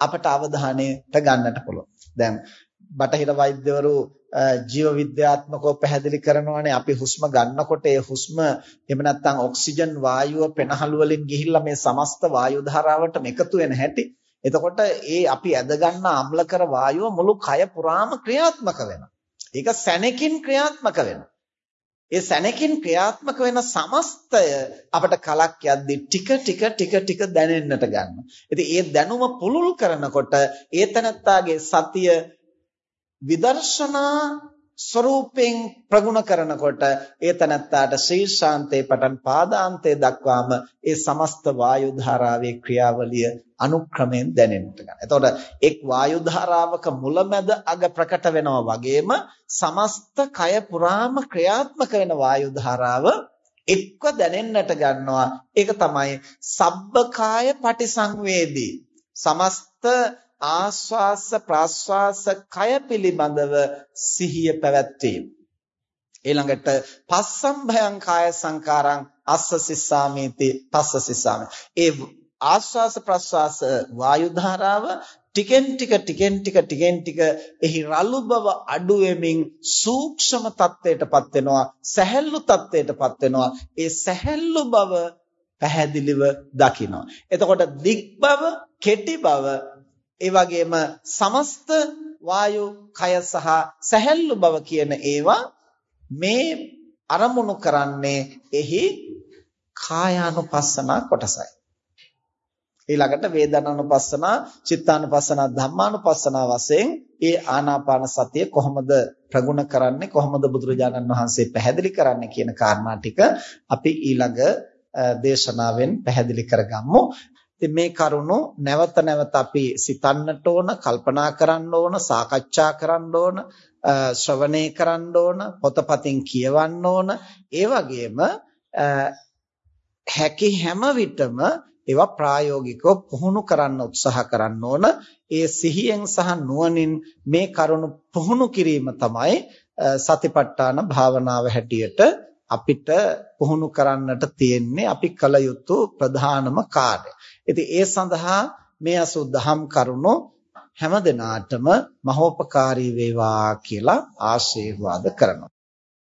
අපට අවධානයට ගන්නට පුළුවන්. දැන් බටහිර වෛද්‍යවරු ජීව විද්‍යාත්මකව පැහැදිලි කරනවානේ අපි හුස්ම ගන්නකොට ඒ හුස්ම එහෙම නැත්නම් ඔක්සිජන් වායුව පෙනහළු වලින් ගිහිල්ලා මේ සමස්ත වායු ධාරාවටම එකතු වෙන හැටි. එතකොට ඒ අපි ඇද ගන්න අම්ලකර වායුව මුළු කය පුරාම ක්‍රියාත්මක වෙනවා. ඒක සැනකින් ක්‍රියාත්මක වෙනවා. ඒ සැනකින් ක්‍රියාත්මක වෙන සමස්තය අපට කලක් යද්දි ටික ටික ටික ටික දැනෙන්නට ගන්නවා. ඉතින් ඒ දැනුම පුළුල් කරනකොට ඒ තනත්තාගේ සතිය විදර්ශනා ස්වરૂපයෙන් ප්‍රගුණ කරනකොට ඒ තනත්තාට ශීර්ෂාන්තේ පටන් පාදාන්තේ දක්වාම ඒ සමස්ත වායු ධාරාවේ ක්‍රියාවලිය අනුක්‍රමයෙන් දැනෙන්නට ගන්නවා. එතකොට එක් වායු ධාරාවක මුලැමැද අග ප්‍රකට වෙනවා වගේම සමස්ත කය පුරාම ක්‍රියාත්මක වෙන වායු ධාරාව එක්ව දැනෙන්නට ගන්නවා. ඒක තමයි සබ්බකාය පටිසංවේදී. සමස්ත ආස්වාස ප්‍රාස්වාස කය පිළිබඳව සිහිය පැවැත්වීම. ඊළඟට පස්සම්භයං කාය සංකාරං අස්ස සිස්සාමීති පස්ස සිස්සාමි. ඒ ආස්වාස ප්‍රාස්වාස වායු ධාරාව ටිකෙන් ටික ටිකෙන් ටික ටිකෙන් ටික එහි රළු බව අඩු වෙමින් සූක්ෂම තත්ත්වයටපත් වෙනවා සැහැල්ලු තත්ත්වයටපත් වෙනවා ඒ සැහැල්ලු බව පැහැදිලිව දකිනවා එතකොට දික් බව කෙටි බව ඒ වගේම සමස්ත වායු කය සහ සැහැල්ලු බව කියන ඒවා මේ අරමුණු කරන්නේ එහි කායානුපස්සනා කොටසයි. ඊළඟට වේදනානුපස්සනා, චිත්තානුපස්සනා, ධම්මානුපස්සනා වශයෙන් ඒ ආනාපාන සතිය කොහොමද ප්‍රගුණ කරන්නේ කොහොමද බුදුරජාණන් වහන්සේ පැහැදිලි කරන්නේ කියන කාරණා ටික අපි ඊළඟ දේශනාවෙන් පැහැදිලි කරගමු. ඉතින් මේ කරුණු නැවත නැවත අපි සිතන්නට ඕන, කල්පනා කරන්න ඕන, සාකච්ඡා කරන්න ඕන, ශ්‍රවණය කරන්න ඕන, පොතපතින් කියවන්න ඕන. ඒ වගේම හැකි හැම විටම ඒවා ප්‍රායෝගිකව පුහුණු කරන්න උත්සාහ කරන්න ඕන. ඒ සිහියෙන් සහ නුවණින් මේ කරුණු පුහුණු කිරීම තමයි සතිපට්ඨාන භාවනාව හැටියට අපිට පුහුණු කරන්නට තියෙන්නේ අපි කල යුතු ප්‍රධානම කාර්යය. ඉතින් ඒ සඳහා මේ අසුද්ධහම් කරුණෝ හැම දිනාටම මහෝපකාරී වේවා කියලා ආශිර්වාද කරනවා.